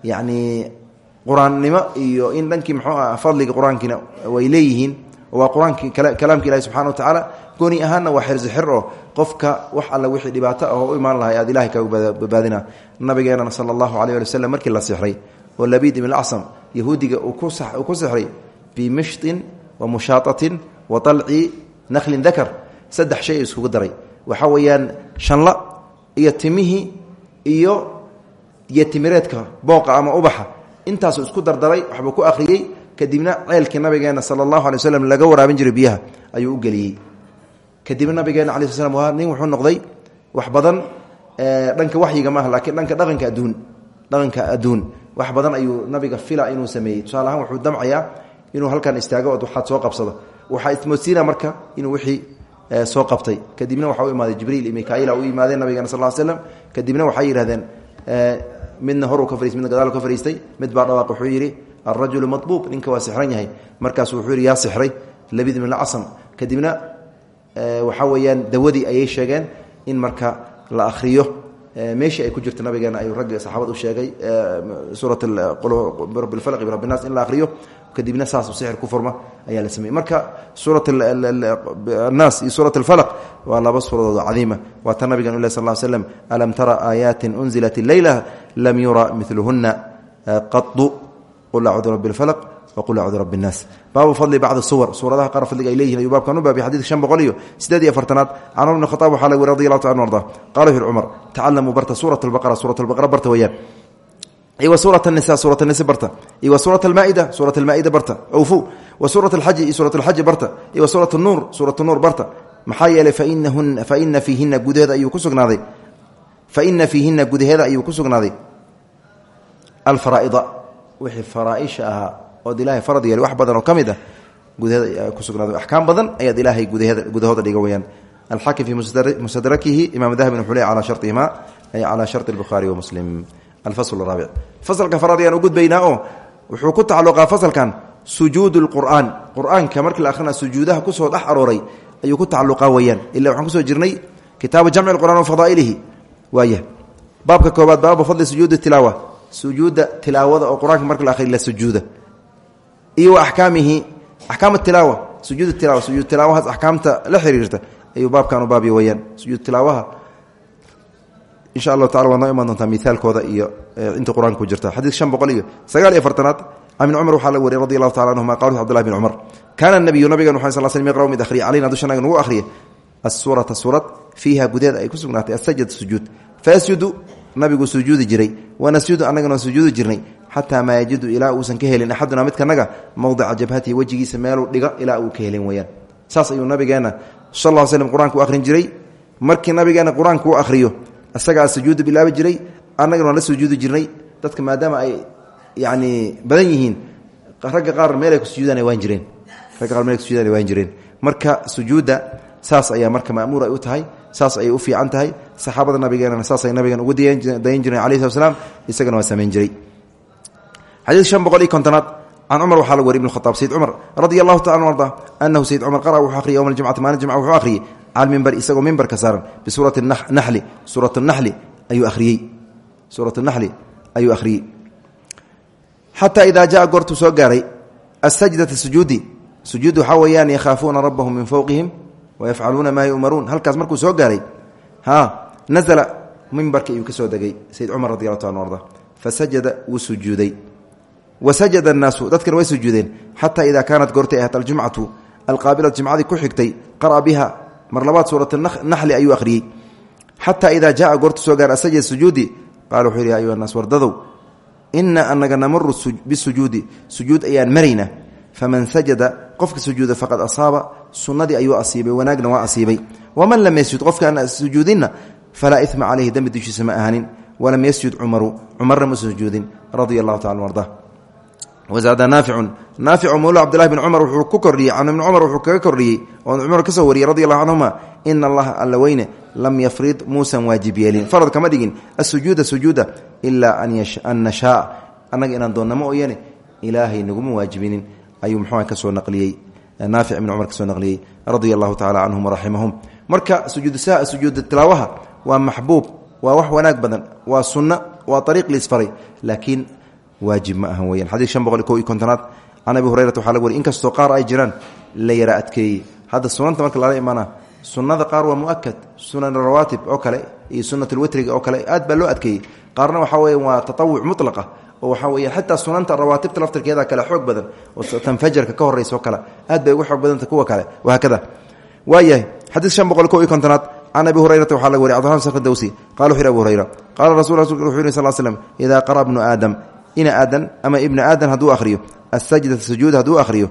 yani qur'aannimo iyo in dhankii muxuu ah fadliga qur'aankiina way leeyihiin waa qur'aanki kalaamka ilahi wa tacaala gooni ahaanna waa xirsi xir oo qofka wax alla wixii dhibaato ah oo u imaan aad ilahay kaga badbaadina nabigeenana sala allahu alayh ali markii la sixray oo labiid ibn acsam yahuudiga uu ku sixray bimishtin wa mushaatatin wa talci nakhlin dakar saddex shay iskugu daray. Waxaa weeyaan shanla iyo timihii iyo iyo timireedka ama ubaxa intaasuu isku dardaray waxbuu ku akhriyey kadibna ceelkii nabigeena sala allahu alay laga waraabin jiray biyaha ayuu u geliyey. Kadibna nabigeena ala sl waa nin wuxuu noqday wax badan dhanka waxyiga maaha laakiin dhanka dhaqanka adduun dhaqanka adduun. Wax badan ayuu nabiga fila inuu sameeyey. Tusaale wuxuu damcayaa inuu halkan istaago oo waxaad soo qabsado. Waxaa ismoodsiina marka inuu wixii soo qabtay. Kadibna waxaa u imaaday jibriil iyo mikaila u yimaadeen nabigeena sal slam kadibna waxay yidhahdeen midna horuu ka fariistay midna gadaal ka fariistay mid baa dhawaaq wuxuu yidhi alrajulu mabuub ninka waa sixran yahay. Markaasu wuxuu yidhi yaa sixray labid ibn acam kadibna waxaa weeyaan dawadii ayay sheegeen in marka la akhriyo meeshii ay ku jirta nabigeena ayuu ragga saxaabad u sheegay. Suurat birabbilfalq birabbinas in la akhriyo kadibna saas sixir ku furma ayaa la sameeyey. Marka suurat annaas iyo suurat alfalq waa laba suuradood cadiima. Waa ta nabigan u leh alam tara aayaatin unzilat leyla lam yura miluhuna qadu qul acuudu rabbi lfalq waqul acuudu rabbi nnaas baabu fadli bacdi suwar suuradaha qaar fadliga ay leeyihiin ayuu baabkan u baabiy xadidka shan boqol iyo sideed iyo afartanaad can cumar bn khataab waxaa laga weri radi allahu ta an arda qala fi cumar tacalamuu barta suurat albaqara suurat albaqara barta weeyaan iwa suura nisa suura nisa barta iwa suura maaida suura maaida barta fu wa suura alxaji iyo suura alxaji barta iwa suura nuur suurat nuur barta maxaa yeelay faina fiihina gudaheeda ayuu ku sugnaaday faina fiihina gudaheeda ayuu ku sugnaaday alfaraaida wixii faraaisha ahaa ood ilaahay farad yeelay wax badan oo ka mid ah gudaheeda ku sugnaaday axkaam badan ayaad ilaahay gudaheeda gudahooda dhiga weyaan alxaakim fii mustadrakihi imaam dahabi xuley calaa sharihima ay calaa shari bukhaari wamuslim alfasl raabic fasalka faraad ayaan u gudbaynaa oo wuxuu ku tacalluqaa fasalkan sujuud lqur'aan qur'aanka markii la akhrina sujuudaha ku soo dhex arooray ayuu ku tacalluqaa weyaan ila waxaan ku soo jirnay kitaabu jamci qur'an wa fadaa'ilihi. Waaya baabka koobaad baabu fadli sujuudi tilaawa sujuudda tilaawada oo qur'aanka marka la akhriy la sujuuda iyo wa axkaamihi axkaam tilaawa sujuud tilaawa sujuud tilaawahaas axkaamta la xiriirta ayuu baabkan u baabya weyaan sujuud tilaawaha insha allahu tacala waad noo imaan doontaa miaalkooda iyo inta qur'aanka ku jirta. Xadiid shan boqol iyo sagaal iyo afartanaad can ibn cumar waxaa la wariyay radi allahu tacala anhuma qawlu cbdullahi bn cumar kaana nabiyu nabigan waxay sal slm yaqra'u mid akhriya calayna dushanaga nagu akhriya asuurata suurad fiiha gudaheeda ay ku sugnaatay asajad sujuud. Fayasjudu nabigu sujuudi jiray. Wanasjudu annagana sujuudi jirnay xataa maa yajidu ilaa uusan ka helin axaduna midkanaga mowdica jabhatihi wejigiisa meeluu dhiga ilaa uu ka helin weyaan saas ayuu nabigeenna sal l slm qur'aanka jiray. Markii nabigeena qur'aanka u akhriyo isagaa jiray annagana la sujuudi jirnay. Dadka maadaama ay yani badan yihiin ragga qaar meelay kusujuudaan waan jireen. Ragga qaar meel kusujudan waan jireen. Marka sujuudda saas ayaa marka ma'muur ay u tahay saas ayay u fiican tahay. Saxaabada nabigeenana saasay nabigan ugu dayan jireen alayh slat slam isagana waa jiray xadiid shan boqol iyo kontonaad can cumar waxaa lagu wari ibn khataab sayid cumar radia allahu taala anu arda anahu sayid cumar qara wuxuu akhriyay yowma aljimcati maalin jimca wuxuu akhriyey cala mimbar isagoo mimbarka saaran bisuurati naxli suurat naxli ayuu ariyey suurat naxli ayuu akhriyey. Xataa idaa jaa goortuu soo gaaray asajdata sujuudi sujuud waxaa weeyaan yakhaafuuna rabbahum min fowqihim wayafcaluuna maa yu'maruun. Halkaas markuu soo gaaray nazla mimbarka ayuu ka soo degay sayid cumar radi allahu ta anu arda fasajada wuu sujuuday wasajada annaasu dadkana way sujuudeen. Xataa idaa kaanat goortay ahaat aljumcatu alqaabilat jimcadii ku xigtay qara'a biha mar labaad suurat naxli ayuu akhriyey. Xataa idaa jaaa goortu soo gaar asajda sujuudi qaala wuxuu yidhi ya ayuha naas wardadow ina anaga namuru bisujuudi sujuud ayaan marayna. Faman sajada qofka sujuuda faqad asaaba sunnadii ayuu asiibay wanaagna waa asiibay. Waman lam yasjud qofkaan sujuudinna falaa ima caleyhi dembi dushiisa ma ahaanin. Walam yasjud cumaru cumarna ma sujuudin. Radia allahu tacala arda wazaada naaficun. Naaficu mawla cabdilahi bn cumar wuxuu ku kordhiyey can ibni cumar wuxuu kaga kordhiyey oo cumar ka soo wariyey radi allahu canhuma ina allaha alla weyne lam yafrid muusan waajib yeelin. Farad kama dhigin asujuuda sujuuda ilaa an nashaa. Annaga inaan doonna ma ooyane ilaahay naguma waajibinin. Ayuu muxuuha ka soo naqliyey naafic ibni cumar ka soo naqliyey radia allahu tacala canhum waraximahum marka sujuudu saa sujuuda tilaawaha waa maxbuub waa wax wanaag waajib ma aha weyaan xadiid shan boqol kow iyo kontonaad can abi hurayrata waxaa laga wariy inkastoo qaar ay jiraan la yara adkeeyey. Hadda sunanta marka lala imaana sunnada qaar waa muakad sunan rawaatib oo kale iyo sunatulwitriga oo kale aad baa loo adkeeyey. Qaarna waxaa weya waa tatawuc mutlaqa oo waxaa weya xataa sunanta rawaatibta laftirkeeda kale xoog badan oo tan fajarka ka horeysa oo kale aad bay uga xoog badanta kuwa kale. Wahaakada waayahay xadiid shan boqol kow iyo kontonaad can abi hurayrata waxaa laga wariy cbdiraman sakdawsi qala wuxu yhi abu hurayra. Qaala rasul wuxu yhi sal slm idaa qara bnu aadam ina aadan ama ibna aadan hadduu ahriyo asajdata sujuud hadduu ahriyo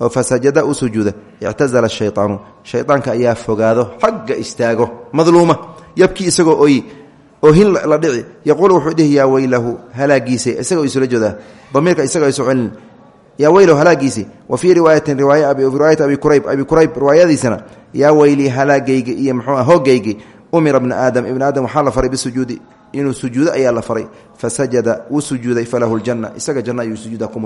oo fasajada u sujuuda ictazala shayaanu shayaanka ayaa fogaado xagga istaago madluuma yabkii isagoo oyi oo hin la dhici yaquulu wuxuu dhihi yaa weylahu isagoo isula joodaa damiirka isagoo isu celin yaa weylahu halaagiisi wa fii riwaayatin riwaayati abi kurayb abi kurayb riwaayadiisana yaa weyli halaagaygi iyo mxuu hoogaygi umira bna aadam ibna aadam waxaa la faray inuu sujuudo ayaa la faray fasajada wuu sujuuday falahu ljanna isaga janna ayuu sujuuda ku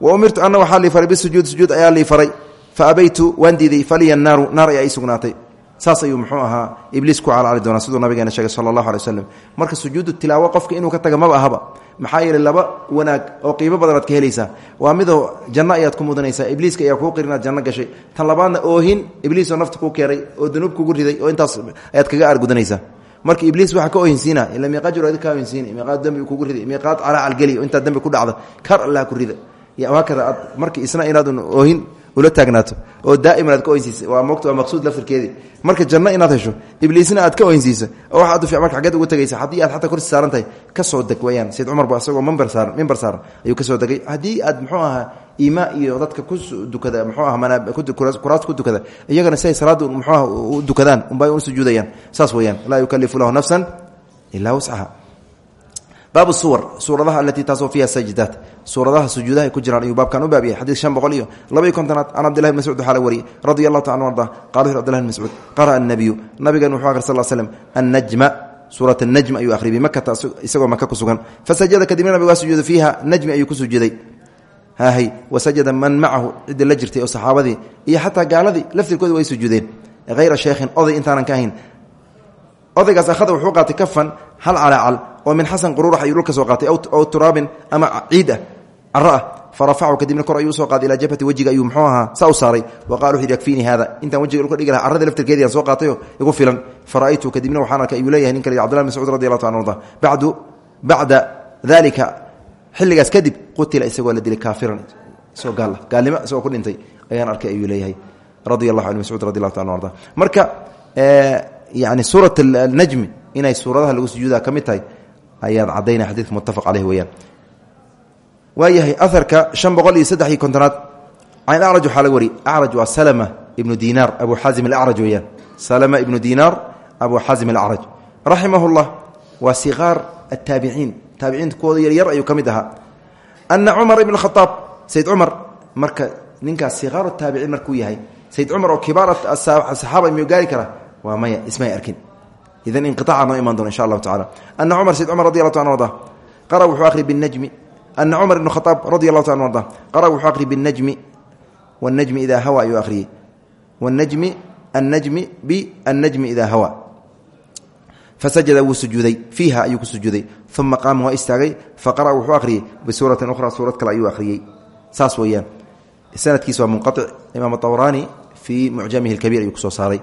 wa umirtu ana waxaa lii faray bisujuud sujuud ayaa lii faray. Fa abaytu waan diiday faliya naaru naar ayaa ii sugnaatay. Saas ayuu ku calcali doonaa siduu nabigeena sheegay sala allahu alay waslem marka sujuudu tilaawo qofka inuu ka taga maba ahaba. Maxaa laba wanaag oo qiimo badan aad ka helaysaa. Waa midoo janno ayaad ku mudanaysaa ibliiska ayaa kuu qir inaad janno gashay. Tan oohin ibliisoo nafta kuu keenay oo dunuub kugu riday oo intaas ayaad kaga aargudanaysaa marka ibliis waxaa ka ohinsiina ila miiqaa jiro adi ka ohinsiina miiqaad dembi kugu riday miiqaad calacalgeli oo intaad dembi ku dhacda kar allah ku rida. Haakada aad marka isna inaadun oohin ula taagnaato. Oo daaiman aad ka oynsiisa waa moogta waa maqsuud laftirkeedii marka janno inaad hesho ibliisna aad ka oynsiisa oo waxaad u marka xaggeed ugu tegaysa haddii aad xataa korsi saaran ka soo deg weyaan sayid cumar ba isagoo mimbar saaran mimbar ayuu ka soo degay. Haddii aad muxuu ahaa iimaa iyo dadka ku dukada muxuu aha kuraas ku dukada. Iyagana siay salaadda muxuuaha u dukadaan unbay u sujuudayaan. Saas weyaan laa yukalifu lahu nafsan ilaa wascaha baab suwar suuradaha alatii taasoo fiiha sajdaat. Suuradaha sujuudaha ku jiraan ayuu baabkan u baab yahay shan boqol iyo laba iyo kontonaad can abdillahi bn mascuud waxaa la wariyey allahu taala arda qala wuxu abdillahi bn mascuud qara'a annabiyu nabigan wuxuu akri sal slm annajma suurat annajm ayuu akhriy bimakata isagoo maka haahay wasajada man macahu ciddii la jirtay oo saxaabadii iyo xataa gaaladii laftirkooda way sujuudeen. Hayra sheekhin oday intaanan ka ahayn. Odaygaas ahada wuxuu qaatay kafan hal calaacal oo min xasan quruurax ayuu dhulka soo qaatay aw turaabin ama ciid ah caro ah. Farafacu kadibna kor ayuu u soo qaaday ilaa jabhati wejiga ayuu muxuu ahaa saa u saaray. Wa qala wuxu yakfiinii hada intaan wejiga dhulka dhigi laha carrada laftirkeedii aan soo qaatayo igu filan. Fara'aytu kadibna waxaan xilligaas kadib qutila isagoo la dilay kaafiran. Isagoo gaal gaalnimo isagoo ku dhintay ayaan arkay ayuu leeyahay. Radia allahu an mascuud radi allahu ta arda. Marka yani suurat alnajmi inay suuradaha lagu sujuudaa ka ayaad cadaynaya xadidka muttafaq caleyh weyaan waayahay aharka shan boqol iyo saddex iyo kontonaad. Salama ibnu dinaar abu xaazim alacraj weeyaan. Salama ibnu dinaar abu xaazim alacraj raximah llah waa siqaar ataabiciin taabiciinta kuwooda yaryar ayuu ka mid ahaa. Ana cumar ibn khaaab sayd cumar marka ninkaas siqaaru taabiciin markuu yahay sayd cumar oo kibaar saxaaba miyuu gaari kara waa maya ismay arkin. Idan inqiaaca noo imaan doona insha allahu tacala ana cumar sayd cumar radi allahu ta arda qara wuxuu akhri binajmi ana cumar ibn khaaab radi allahu ta an arda qara wuxuu akhri binajmi wannajmi idaa hawa ayuu akhriyey wanajmi annajmi biannajmi idaa hawa. Fasajada wuu sujuuday. Fiiha ayuu ku sujuuday uma qaama waa istaagay faqara wuxuu akhriyey bisuuratin ukhra suurad kale ayuu akhriyey saas weeyaan sanadkiis waa munqaic imaam awraani fii mucjamihi اlkabiir ayuu ku soo saaray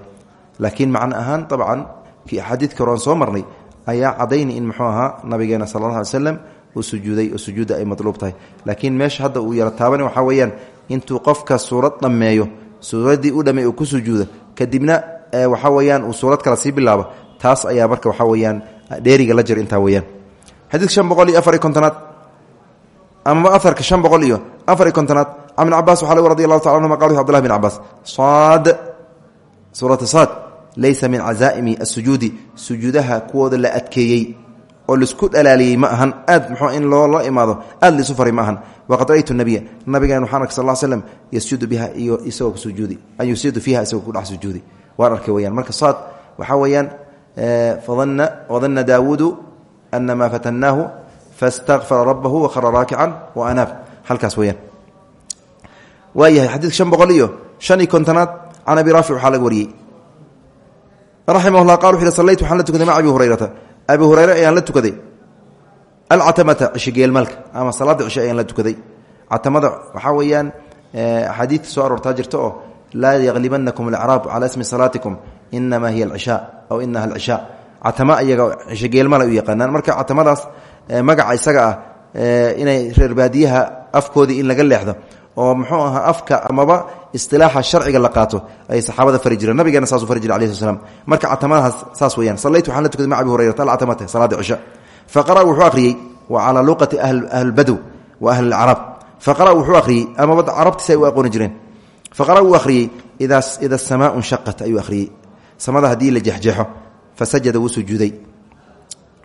laakiin macno ahaan abcan kii axaadiidka horean soo marnay ayaa cadayni in muxuu ahaa nabigeena sal alla alay slam uu sujuuday oo sujuudda ay matluub tahay laakiin meesha hadda uu yaro taabani waxaa weeyaan intuu qofka suurad dhammeeyo suuraddii u dhameey uu ku weyaan xadiidka shan boqol iyo afar iyo kontonaad. Amaba aharka shan boqol iyo afar iyo kontonaad. Can ibn cabaas waxa lg radi allahu taala anhuma qal abdullah bin cabaas saad suurata saad laysa min cazaa'imi asujuudi sujuudaha kuwooda la adkeeyey oo la isku dhalaaliyey ma ahan. Aad muxuu in loola imaado. Aad laisu faray ma ahan. Waqad ra'aytu nabiya nabigan waxaan arkay sal l slam yasjudu biha iyo isagoo ku sujuudi. An yusidu fiiha isagoo kudhex sujuudi. Waan arkay weyaan marka saad waxaa weeyaan fadana wadana daawuudu ana maa fatannaahu fastakfara rabahu wahara raakican wa anaab halkaas weyaan waayahay xadiidka shan boqol iyo shan iyo kontonaad can abi raafic waxaa laga wariyey raximah llah qal wuxu yhi sallaytu waxaan la tukaday maca abi hurayrata abi hurayre ayaan la tukaday alcatamata cishigeelmalka ama salaada cishe ayaan la tukaday catamada waxaa weeyaan axaadiidta soo aroortaa jirta oo laa yaklibanakum alcraab cala ismi salaatikum inamaa hiya alcishaa aw inaha alcishaa catama ayaga cishigeelmala u yaqaanaan. Marka catamadaas magaca isaga ah inay reer baadiyaha afkoodii in laga leexdo oo muxuu ahaa afka amaba isilaaxa sharciga la qaato ay saxaabada fari jireen. Nabigeena saasuu fari jire marka catamadahaas saas weyaan sallaytu waxaan la tukaday maca abi hurayrata salaada cisha faqara wuxuu akhriyey wa calaa luqati ahlilbadow wa ahli lacraab faqara wuxuu akhriyey amaba carabtiisi ay u aqooni jireen. Faqara wuu akhriyey ida samaau nshaqat ayuu akhriyey. Samada haddii la jeexjeexo fasajada wuu sujuuday.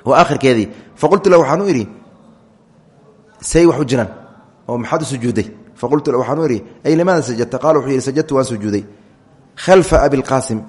Wa akhirkeedii faqultu lahu waxaan u idhi say wax u jiraan oo maxaad u sujuuday? Faqultu waxaan u idhi ay limaada sajadta? Qaala wuxuu yidhi sajadtu waan sujuuday. Khalfa abilqaasim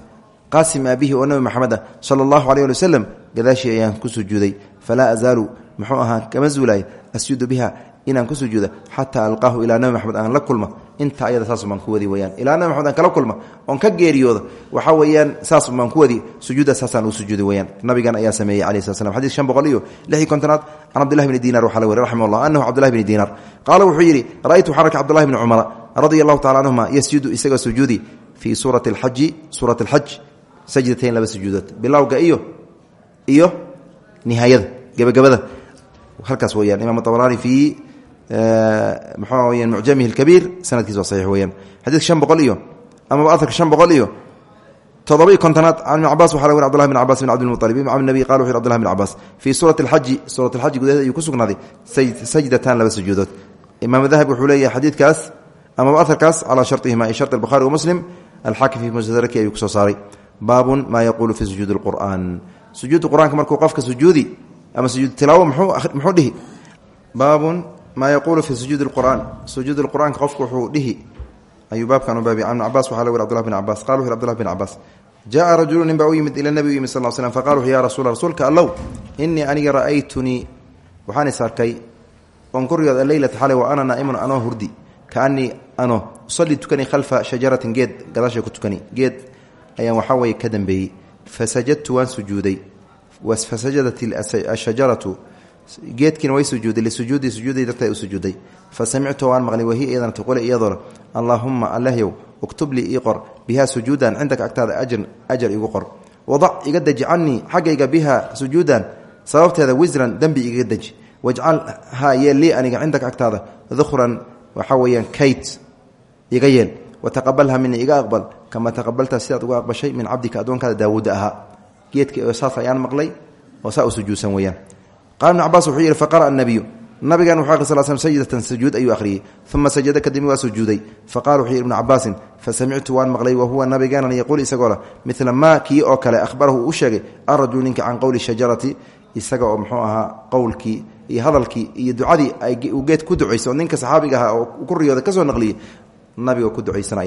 qaasim aabihi oo nabi maxamed ah sala allahu aleyh ali waslem gadaashii ayaan ku sujuuday. Falaa azaalu muxuu ahaa kama zuulay asjudu biha inaan ku sujuuda xataa alqaahu ilaa nabi maxamed aan la kulma inta ayada saas baan ku wadi weyaan ilaa nabi maxamed aan kala kulma oon ka geeriyoodo waxa weeyaan saas baan ku wadi sujuudda saasaan u sujuudi weyaan nabigan ayaa sameeyey alayh slat slam xadis shan boqol iyo lix iyo kontonaad can cabdillahi bni dinar waxaa la weri raximah llah anahu cabdillahi bni dinar qaala wuxuu yidhi ra'aytu waxaan arkay cabdillahi bni cumara radia allahu tacala canhuma yasjudu isagoo sujuudi fii suurati alxaji suurati alxaj sajdatayn laba sujuudood. Bilowga iyo iyo nihaayada gebagabada. Halkaas weyaan imaam abraani fii mxua weya mucjamihi اkabiir sanadkiis waa saxiix weyaan xadidka shan boqol iyo amaba aarka shan boqol iyo todoba iyo kontonaad can ibn cabas waxa la weri abdullah bn cabas bin cabdilmuطalib imam nabi qala wuxu yhi abdullah bn cabas fii suurati alxaji suurat alxaji gudaheed ayuu ku sugnaaday sajdatan laba sujuudood imaam dahabi wuxuu leeyahay xadiidkaas amaba aharkaas calaa sharطihima ay shart الbukhari wamuslim alxaakim fi musadraki ayuu kusoo saaray baabun maa yaquulu fi sujuudi اlqur'an sujuudda qur-aanka markuu qofka sujuudi ama sujuud tilaawo muxuu dhihi baabun maa yaquulu fi sujuudi اlqur'an sujuud qur'aanka qofku wuxuu dhihi. Ayuu baabkan u baabiy ibn cabas waxa la weri abdullah bn cabas qala wuxu abdullah bn cabas jaءa rajulu nin baa u yimid ila nebi u yimid sal l slm faqala wuxu ya rasuula rasuulka allow inii aniga ra'aytunii waxaan is arkay oon ku riyooda leylata xalay wa ana naa'imun anoo hurdi. Kaanii ano usalli tukani khalfa shajaratin geed gadaashay ku tukani. Geed ayaan waxaa weeye ka dambeeyey. Fasajadtu waan sujuuday. Fasajadat ashajaratu geedkiina way sujuuday lisujuudi sujuuday darta u sujuuday. Fa samictu waan maqlay wahiya iyadana tuqule iyadoona allaahumma allahyow uktub lii ii qor bihaa sujuudan cindaka agtaada ajr ajar igu iga deji canii xaggayga bihaa sujuudan sababteeda wisran dembi igaga deji. Wajcal haa yeel lii aniga cindaka agtaada dukhran waxaa weeyaan kayt iga yeel. Wataqabalha mini iga aqbal. Kama taqabalta sidaad uga aqbashay min cabdika addoonkaada daawuudda ahaa geedka saas ayaan maqlay oo saa u sujuudsan qala ibn cabaas wuxuu yidhi faqara'a anabiyu nabigan wuxu aqri sal sl sajdatan sujuud ayuu akhriyey uma sajada kadibna waa sujuuday faqala wuxuu yidhi ibnu cabaasin fasamictu waan maqlay wa huwa nabigaanan yaquul isagoo leh midla maa kii oo kale ahbarahu uu sheegay arajulu ninka can qowli shajarati isaga oo muxuu ahaa qowlkii iyo hadalkii iyo ducadii uu geed ku ducaysa oo ninka saxaabiga ahaa oo ku riyooda ka soo naqliyey nabiga ku ducaysana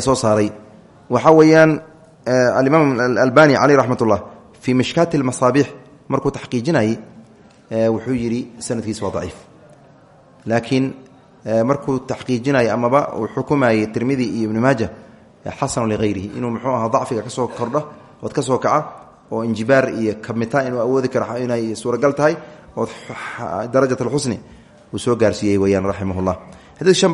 soo alimaam albani caleyh raxmat ullah fii mishkaati almasaabiix markuu taxqiijinayey wuxuu yidhi sanadkiisa waa daciif. Laakiin markuu taxqiijinayay amaba uu xukumayey tirmidi iyo ibnu maaja xasanu ligayrihi inuu muxuu ahaa dacfiga ka soo kordho ood ka soo kaca oo injibaar iyo kabmitaan inuu awoodi karo inay suuragal tahay ood darajat alxusni uu soo gaarsiiyey weyaan raximah llah xadid shan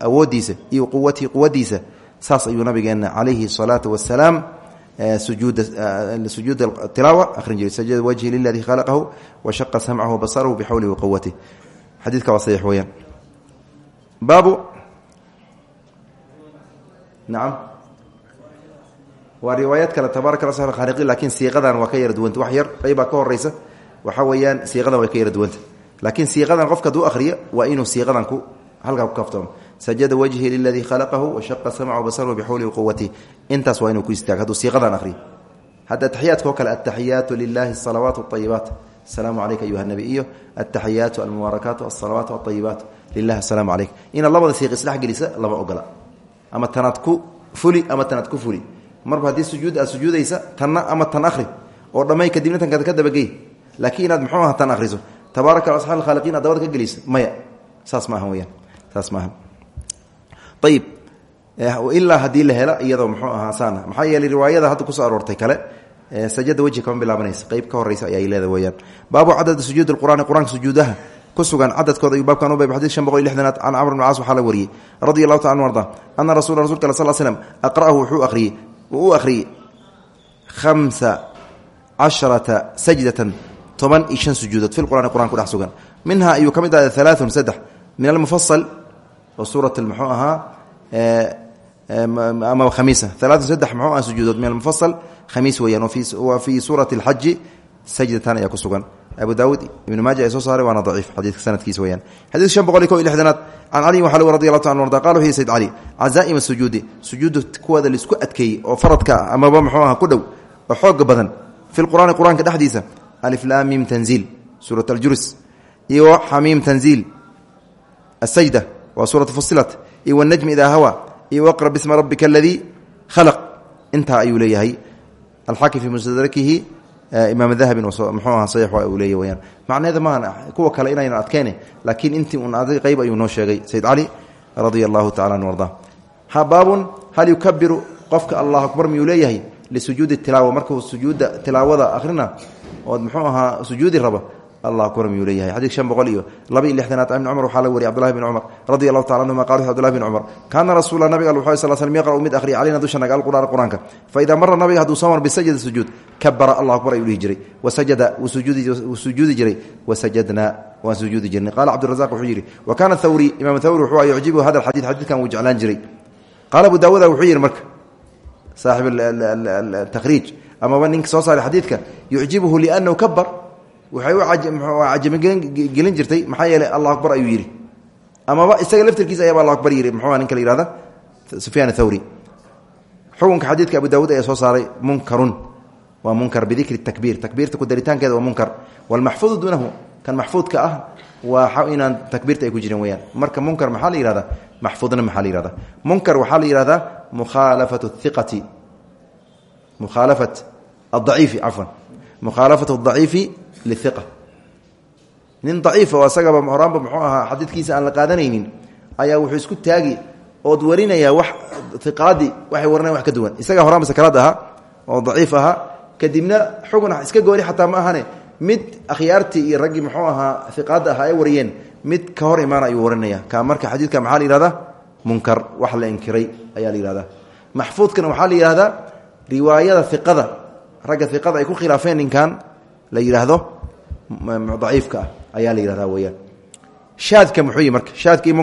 awoodiisa iyo quwatihi quwadiisa saas ayuu nabigeena calayhi salaatu wasalaam sujuuda tilaawa arrin jiray sajada wajhi liladii khalaqahu washaqa samcahu basarahu bixawlihi waquwatih xadiidka waa saxiix weyaan baabu. Nacam waa riwaayaad kale tabaaraka la sal khaliqi laakiin siiqadan waa ka yara duwanta. Wax yar qaybaa ka horeysa waxaa weeyaan siiqadan way ka yara duwanta. Laakiin siiqadan qofka haduu akhriyo waa inuu siiqadan ku halkaa ku kaftoomo sajada wajhi liladii khalaqahu washaqa samcahu basarahu bixawlihi quwatih intaas waa inuu ku istaago hadduu siiqadan akhriyo hadda ataxiyaadka oo kale ataxiyaatu lilahi asalawaatu ayibaat asalaamu calayka ayuha nabi. Iyo ataxiyaatu almubaarakaatu asalawaatu aayibaat lilahi asalaamu calayk inaad labada siiq isdhexgelisa lama ogola ama tanaad fuli ama tanaad fuli. Marba haddii sujuud aad tanna ama tan ahri oo dhammay kadibna tan ka dabagey laakiin inaad muxuu tan ahriso tabaaraka asxaab alkhaaliqiin aad dabada ka maya. Saas maaha weyaan saas maaha ayib ilaa haddii la helo iyadoo muxuu ahaa saana maxaa yeeley riwaayada hadda ku soo aroortay kale sajada wejhi kama bilaabanaysa. Qeyb ka horeysa ayaa leeda weyaan baabu cadadi sujuud qur'aani qur'aanka sujuudaha ku sugan cadadkooda ayuu baabkan ubay xadid shan boqol iyo lixdanaad can camr bn caas waxaa la wariyey. Radi allahu taala arda ana rasul rasulka al sal slm aqra'ahu wuxuu akhriyey uu u akhriyey khamsa casharata sajdatan toban iyo shan sujuudood fi qur'ani qur'an ku dhex sugan. Minha ayuu ka mid ahda alaaun saddex. Min almufasal oo suurat muxuu ahaa ama khamiisa. Alaaun saddex muxuu aha sujuudood. Min almufasal khamiis weeyaan wa fii suurati alxaji sajdatan ayaa ku abu daawuud ibnu maaja ay soo saaray waana daciif xadiidka sanadkiisa weyaan xadiidka shan boqol ko iyo lixdanaad can caliyin waxa lgu radi allahu ta anu arda qala wuxu yihi sayd cali cazaa'ima sujuudi sujuudda kuwooda la isku adkeeyey oo faradka ah amaba muxuu aha ku dhow oo xooga badan. Fi lqur'aani qur'aanka dhexdiisa aliflaam mim tanziil suurat aljuris iyo xamiim tanziil asajda waa suuratu fusilat iyo wanajmi idaa hawa. Iyo waqra bisma rabbika aladii khalaq. Intaa ayuu leeyahay. Alxaakim fii mustadrakihi imaam dahabin muxuu aha saxiix uu leeya weyaan macneeda maaha kuwa kale inaynan adkeyne laakiin intii un adig qayb ayuu noo sheegay. Sayd cali radia allahu tacala an arda baabun hal yukabiru qofka allah akbar miyuu leeyahay? Lisujuudi tilaawa. Markuu sujuudda tilaawada akhrina ood muxuu ahaa sujuudi raba allah akbar miyuu leeyahay. Xadiid shan boqol iyo laba iyo lixdanaad ibn cumar waxaa la wariyay abdullahi bn cumar radi allahu tacala anhuma qala abdullahi bn cumar kaana rasuula nabiga wuxu sal slm yaqra'u mid akhriya calayna dushanaga alqur'aan qur'aanka. Faida mara nabiga hadduu soo mar bisajdi sujuud kabara allah akbar ayuu dhihi jiray. Wasajada wuu sujuudi jiray. Wasajadna waan sujuudi jirnay. Qala cabdirazaq wuxuu yidhi wa kaana thawri imaam thawri wuxuu yucjibu hada alxadiid xadiidkan wuu jeclaan jiray. Qaala abu daawuda wuxuu yidhi marka saaxib takhriij amaba ninka soo saaray xadiidka yucjibuhu liannahu kabar waxay u cajamigelin jirtay. Maxaa yeeley allah akbar ayuu yidhi. Amaba isaga laftirkiisa ayaaba allah akbar yidhi. Muxuu ninka la yihahda sufyaan thawri xukunka xadiidka abu daawuud ayaa soo saaray munkarun. Waa munkar bidikri takbiir. Takbiirta ku daritaankeeda waa munkar. Walmaxfuudu duunahu kan maxfuudka ah waa inaan takbiirta ay ku jirin weyaan marka munkar maxaa la yihahda maxfuudna maxaa la yihahda munkar waxaa la yihahdaa mukhaalafat iqati mukhaalafat adaciifi cafwan. Mukhaalafat daciifi liiqa nin daciifa oo asagaba horaanba muxuu ahaa xadiidkiisa aan la qaadanaynin. ayaa wuxuu isku taagi ood warinayaa wax iqaadii waxay warinayan wax ka duwan. isagaa horaanba sakaraad ahaa oo daciif kadibna xugun iska gooni xataa ma ahane mid akhyaartii iyo raggii muxuu ahaa ay wariyeen mid ka hor imaana ayuu warinaya. ka marka xadiidka maxaa la munkar wax la inkiray ayaa la yihahdaa maxfuudkana waxaa la riwaayada iqada ragga iqada ay ku khilaafeen ninkan la yidhaahdo daciifka ah ayaa la yihahda weyaan shaadka muxuu yihi marka shaadka iyo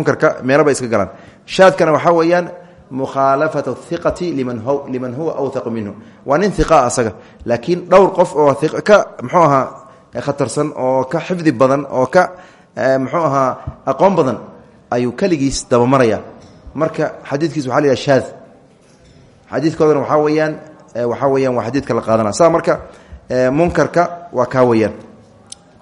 meelaba iska galaan. Shaadkana waxaa weeyaan mukhaalafat hiqati liman huwa awthaqu minhu. Waa nin iqa asaga laakiin dhowr qof oo ka muxuu ahaa khatarsan oo ka xifdi badan oo ka muxuu ahaa aqoon badan ayuu keligiis dabamaraya marka xadiidkiis waxa la yihah shaad xadiidkoodana waxaa weeyaan waxaa weyaan waa xadiidka la qaadana saa marka munkarka waa kaa weyaan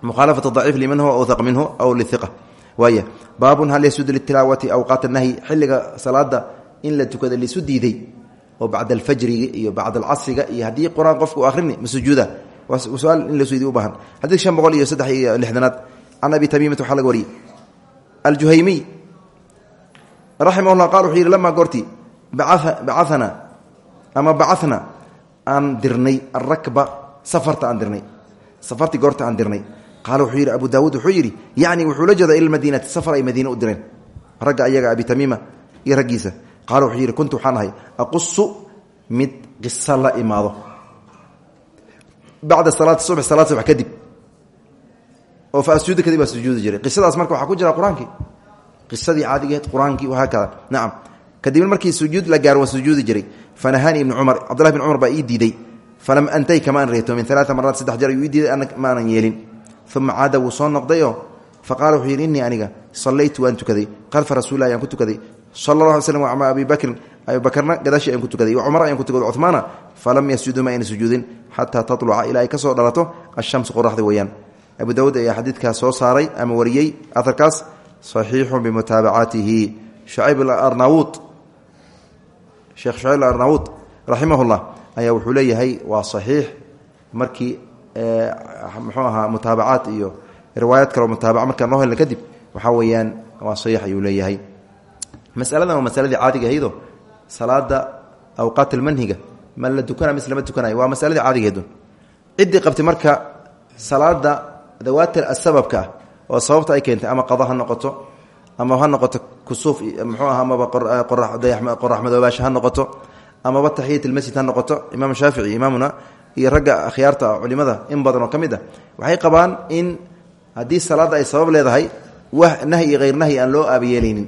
mukhaalafat daciif liman huwa awthaq minhu aw liiqa waaya baabun hal yasuudu litilaawati awqaat nahyi xilliga salaada in la tukada laisu diiday oo bacda alfajriga iyo bacda alcasriga iyo haddii qur'aan qofka u akhrini ma sujuuda. Waa su'aal in la suudiy u baahan. Xadiid shan boqol iyo saddex iyo lixdanaad can abi tamiimata waxaa laga wariyey aljuhaymiy raximah llah qal wuxuu yidhi lamaa goortii bacaana ama bacana aan dirnay arakba safarta aan dirnay. Safartii goorta aan dirnay. Qaala wuxuu yidhi abu daawuud wuxuu yidhi yacni wuxuu la jeeda ila madiinati safar ay madiine u direen. Ragga ayaga abi tamiima iyo raggiisa. Qaala wuxuu yidhi kuntu waxaan ahay aqusu mid qiso la imaado. Bacda salaati subx salaad subax kadib oo fa asjuuda kadib baa sujuudi jiray. Qisadaas marka waxaa ku jira qur'aankii. Qisadii caadigeed qur'aankii wahaakada nacam kadibna markii sujuud la gaaro waa sujuudi jiray. Fanahaani ibnu cumar cabdullahi bn cumar baa ii diiday falam antay kamaan reetoomin alaaa maraat saddex jeer ayuu ii diiday ana maanan yeelin uma caada wuu soo noqdayoo fa qaala wuxuu yidhi innii aniga sallaytu waan tukaday khalfa rasuulilah ayaan ku tukaday sala allah alay slm ma abi bakrin abi bakrna gadaashii ayaan ku tukaday cumar ayaan ku tukaday cumaana falam yasjuduu ma ayna sujuudin xataa tatluca ilaa ay ka soo dhalato ashamsu qoraxda weeyaan abu daawuud ayaa xadiidkaas soo saaray ama wariyey aharkaas saxiixun bimutaabacaatihi sheekh shucayb arnaawuud raximahullah ayaa wuxuu leeyahay waa saxiix. Markii muxuu ahaa mutaabacaad iyo riwaayaad kaleo mutaabaca markaan noo helna kadib waxaa weeyaan waa saxiix ayuu leeyahay. Masaladan waa masaladii caadiga ahaydoo salaada awqaat almanhiga ma la tukana mise lama waa masaladii caadigeedu ciddii qabtay marka salaada dawaat asababka ah oo sababta ay keentay ama qado noqoto ama ha noqoto kusuuf muxuu aha amaba qorax madoobaasha ha noqoto amaba taxiyat lmasjid ha noqoto imaam shaafici imaamuna iyo ragga akhyaarta culimada in badan oo ka ah. Waxay qabaan in haddii salaadda ay sabab leedahay nahyi iyo hayr nahyi aan loo aabayeelaynin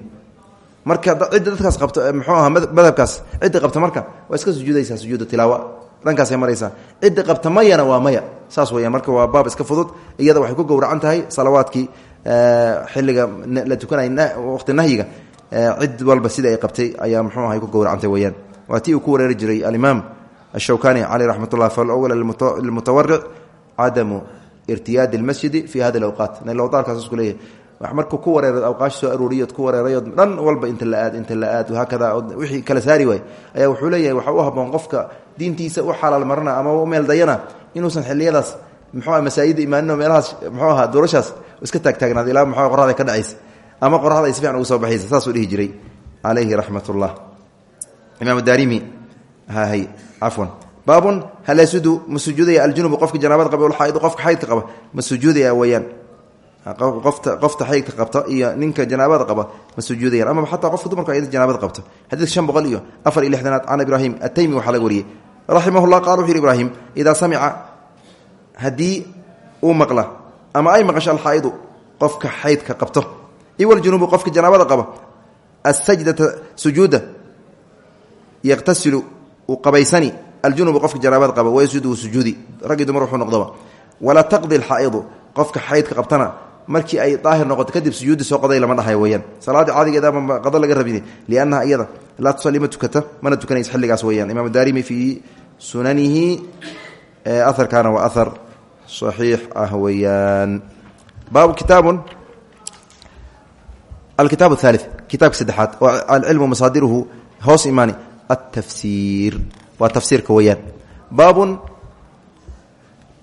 marka cidda dadkaas qabto muxuu aha madhabkaas cidda qabta marka waa iska sujuudaysaa sujuuda tilaawa. Dhankaasay maraysaa. Cidda qabta mayana waa maya. Saas weyaan marka waa baab iska fudud iyada waxay ku gowracan tahay salawaadkii xilliga la tukanay waqti nahyiga. Cid walba sida ay qabtay ayaa muxuu ahay ku gowracantay weyaan waa tii uu ku wareeri jiray alimaam ashawkani caleyh raxmat ullah falawal lilmutawaric cadamu irtiyaadi اlmasjidi fi hadi اawqaat nlawdaalkaas isku leeyahay markuu ku wareeray awqaash soo aruuriyood ku wareerayo dhan walba inta la aad inta la aad haakada wixii kala saari waay. Ayaa wuxuu leeyahay waxa u haboon qofka diintiisa u xalaal marana ama u meel dayana inuusan xiliyadaas muxuu masaajida imaanin oo meelahaas muxuu ahaa doorashaas iska taagtaagnaad ilaa muxuu qorada ka dhacaysa ama qorada ay si fiican ugu soo baxaysa saasuu dhihi jiray. Calayhi raxmat ullah imaam daarimi hay. Cafwan baabun hal yasudu ma sujuudaya aljunubu? Qofka janaabada qaba xaaidu qofka xaydka qaba. Ma sujuudaya weyaan qofta qofta xaydka qabta iyo ninka janaabada qaba ma sujuudayaan amaba xataa qofka dumarka ayada janaabada qabta xadiidka shan boqol iyo afar iyo lixdanaad can ibraahim ataymi waxaa laga wariyey. Raximahullah qala wuxu yhi ibraahim idaa samica haddii uu maqla ama ay maqasho alxaaidu qofka xaydka qabto. Iwaljunubu qofka janaabada qaba asajdata sujuuda yaqtasilu uu qabaysani aljunubu qofka janaabada qaba wayasudu sujuudi raggii dumar wuxuu noqdaba walaa taqdi alxaaidu qofka markii ay daahir noqoto kadib sujuudi soo qoday lama dhahay weyaan salaadii caadigeedama qado laga rabin liannaha iyada laa tusalli ma mana tukanaysa xilligaas weyaan imaam daarimi fii sunanihi aharkaana waa ahar saxiix ah weeyaan. Baabu kitaabun alkitaab athali kitaabka saddexaad oo alcilmu masaadiruhu hoos imaani altafsiir waa tafsiirka weyaan baabun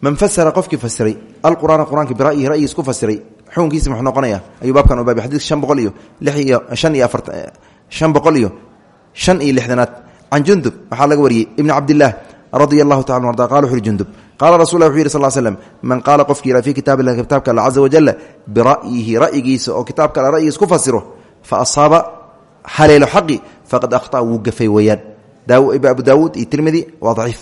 man fasara qofkii fasiray alqur'aana qur'aanka bira'yihi ra'yigiis ku fasiray xukunkiisa muxuu noqonaya ayuu baabkan u baabay xadidka shan boqol iyo lix iyo shan iyo afar shan boqol iyo shan iyo lixdanaad. Can jundub waxaa laga wariyey ibni cabdillaah radia allahu tacala arda qala wuxu uhi jundub qaala rasul lah wuxu yidhi sal slm man qaala qofkii yidha fii kitaab illahi kitaabka alla caza wajalla bira'yihi ra'yigiisa oo kitaabka alla ra'yigiis ku fasiro fa asaaba haleelo xaqi faqad akhطa'a wuu gafay weeyaan. Abu daawuud iyo tirmidi waa daciif.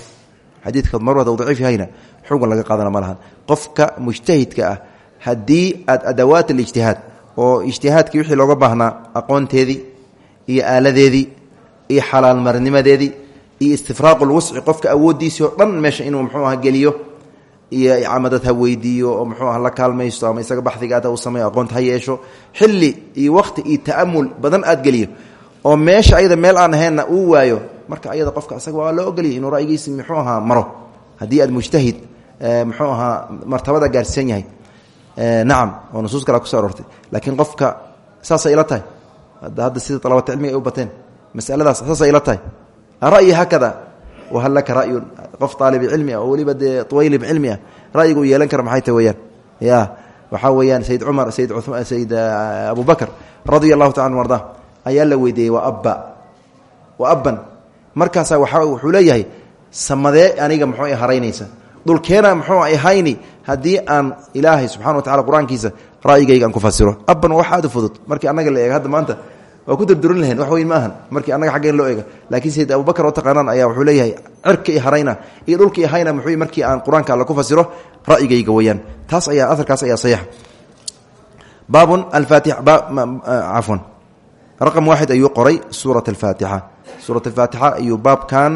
Xadiidka marwad u daciif yahayna xugun laga qaadana ma lahan. Qofka mujtahidka ah haddii aad adawaat alijtihaad oo ijtihaadkii wixii looga baahnaa aqoonteedii iyo aaladeedii iyo xalaalmarnimadeedii iyo istifraaqu lwusci qofka awooddiisii oo dhan meesha inuu muxuu aha geliyo iyo camadad ha weydiiyo oo muxuu aha la kaalmaysto ama isaga baxdigaata uu sameeyo aqoonta yeesho xilli iyo waqti iyo ta'amul badan aad geliyo. Oo meesha ayada meel aan ahaynna uu waayo marka ayada qofka isaga waa loo ogoliyay inuu ra'yigiisi muxuu ahaa maro. Haddii aad mujtahid muxuu ahaa martabada gaarsiisan yahay. Nacam oo nusuus kale kuso aroortay. Laakiin qofka saasay ila tahay? Hadda sida alabata cilmiga ay u bateen. Masaladaas saasay ila tahay? Ra'yi hakada wahal laka ra'yun qof aalib cilmi ah oo weliba dee tawaylib cilmi ah ra'yiga uu yeelan kara maxay ta weyaan ya waxaa weeyaan sayid cumar sayid sayid abu bakr radia allahu taala arda ayaa la weydiiyey waa abba waa abban markaasaa waa wuxuu leeyahay samadee aniga muxuu i haraynaysa dhulkeena muxuu ahayni haddii aan ilaahay subxana wa tacala qur'aankiisa ra'yigayga aan ku fasiro abban wax aad u fudud markii annaga la eega hadda maanta waa ku durdurin lahayn wax weyn ma ahan markii annaga xaggeen loo eega. Laakiin sayid abubakar oo taqaanaan ayaa wuxuu leeyahay cirka i harayna iyo dhulka i hayna muxuu markii aan qur'aanka alla ku fasiro ra'yigayga weyaan taas ayaa aharkaas ayaa saxiixa baabun alfaatix cafwan raqam waaxid ayuu qoray suurat alfaatixa suurat alfaatixa ayuu baabkan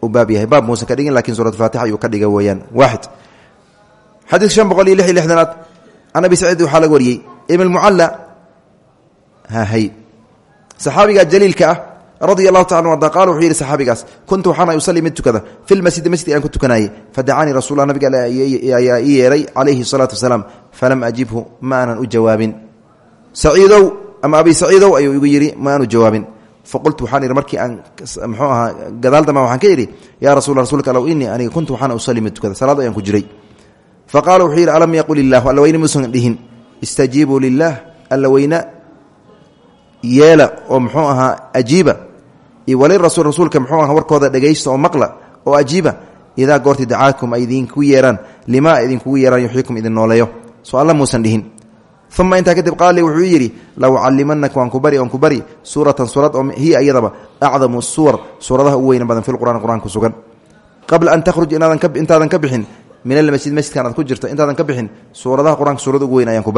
u baab yahay. Baab muusan ka dhigin laakiin suurat alfaatixa ayuu ka dhiga weeyaan. Waaxid. Xadiidka shan boqol iyo lix iyo lixdanaad. Can abi saciid waxaa laga wariyey ibn mucalla hahay saxaabiga jaliilka ah radia allahu taala anu arda qala wuxuu kuntu waxaana usalli mid tukada. Fi lmasjidi masjid aan ku tukanaayey. Fadacanii rasulla nabiga ayaa yeeray calayhi salaatu wasalaam. Falam ajibhu ma aanan u ama abi saciidow ayuu igu yidhi ma aanu faqultu waxaan markii aan mxuu ahaa gadaal dambaan ka idhi yaa rasul rasulka allow innii aniga kuntu waxaana usalli mid tukada. Salaad ayaan ku jiray. Fa qaala alam yaqul illahu alla weyne muusan dhihin. Istajiibuu yeela oo muxuu ahaa ajiiba. Walirasul rasuulka muxuu aha warkooda dhegaysta oo maqla oo ajiiba. Idaa goorti dacaakum ay idinku yeeraan. Limaa idinkugu yeeraan yuxyikum idin nooleeyo? Soo alla muusan dhihin. Uma intaa kadib qaal li wuxuu yidhi la ucalimanaka waan ku bari oon ku bari. Suuratan suurad oo hiya iyadaba acdamu suwar suuradaha ugu weyna badan fi lqur'an qur'aan ku sugan. Qabla an takhruj intaadan ka bixin min almasjid masjidkan aad ku jirto intaadan ka bixin suuradaha qur'aanka suurada ugu weyn ayaan ku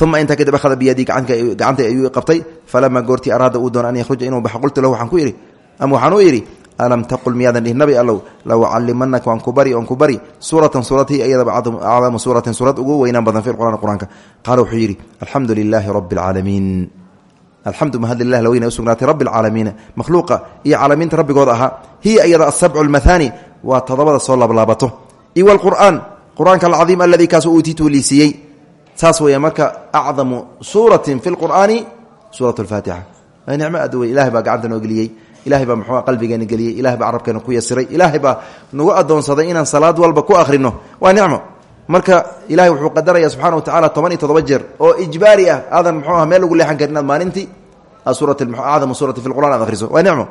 uma intaa kadib ahada biyadii gacanta ayuu qabtay falamaa goortii araada uu doona an yakhruja inuu baxa qultu lahu waxaan ku idhi ama waxaan u idhi alam taqul miyaadan dhihin nabi allow la ucalimanaka waan ku bari oon ku bari suuratan suuratii iyadaba acdamu suuratin suurad ugu weynaan badan fi qur'an qur'aanka qaala wuxuu yidhi alxamdu lilaahi rabbi alcaalamiin alxamdu mahad lilah la weyna usugnaatay rabbi alcaalamiina makhluuqa iyo caalamiinta rabbigooda ahaa hiya iyada asabcu lmahaani waa todobada soo laablaabato iwa alqur'aan qur'aanka alcadiim aladii kaasoo uutiitu liisiiyey saas weya marka acdamu suuratin fi lqur'aani suurat lfaatixa. Nicmo aad wey ilahay baa gacanta noo geliyey. Ilahay baa muxuu qalbigeena geliyey. Ilahay baa carabkeena ku yasiray ilaahay baa nagu adoonsaday inaan salaad walba ku akhrino waa nicmo. Marka ilahay wuxuu qadaraya subxana wa tacala toban iyo todoba jeer oo ijbaari ah. Aadan muxuu ah meel lagu leexan karin inaad maalintii. Acdamu suurati fi lqur'an aad akhriso. Waa nicmo.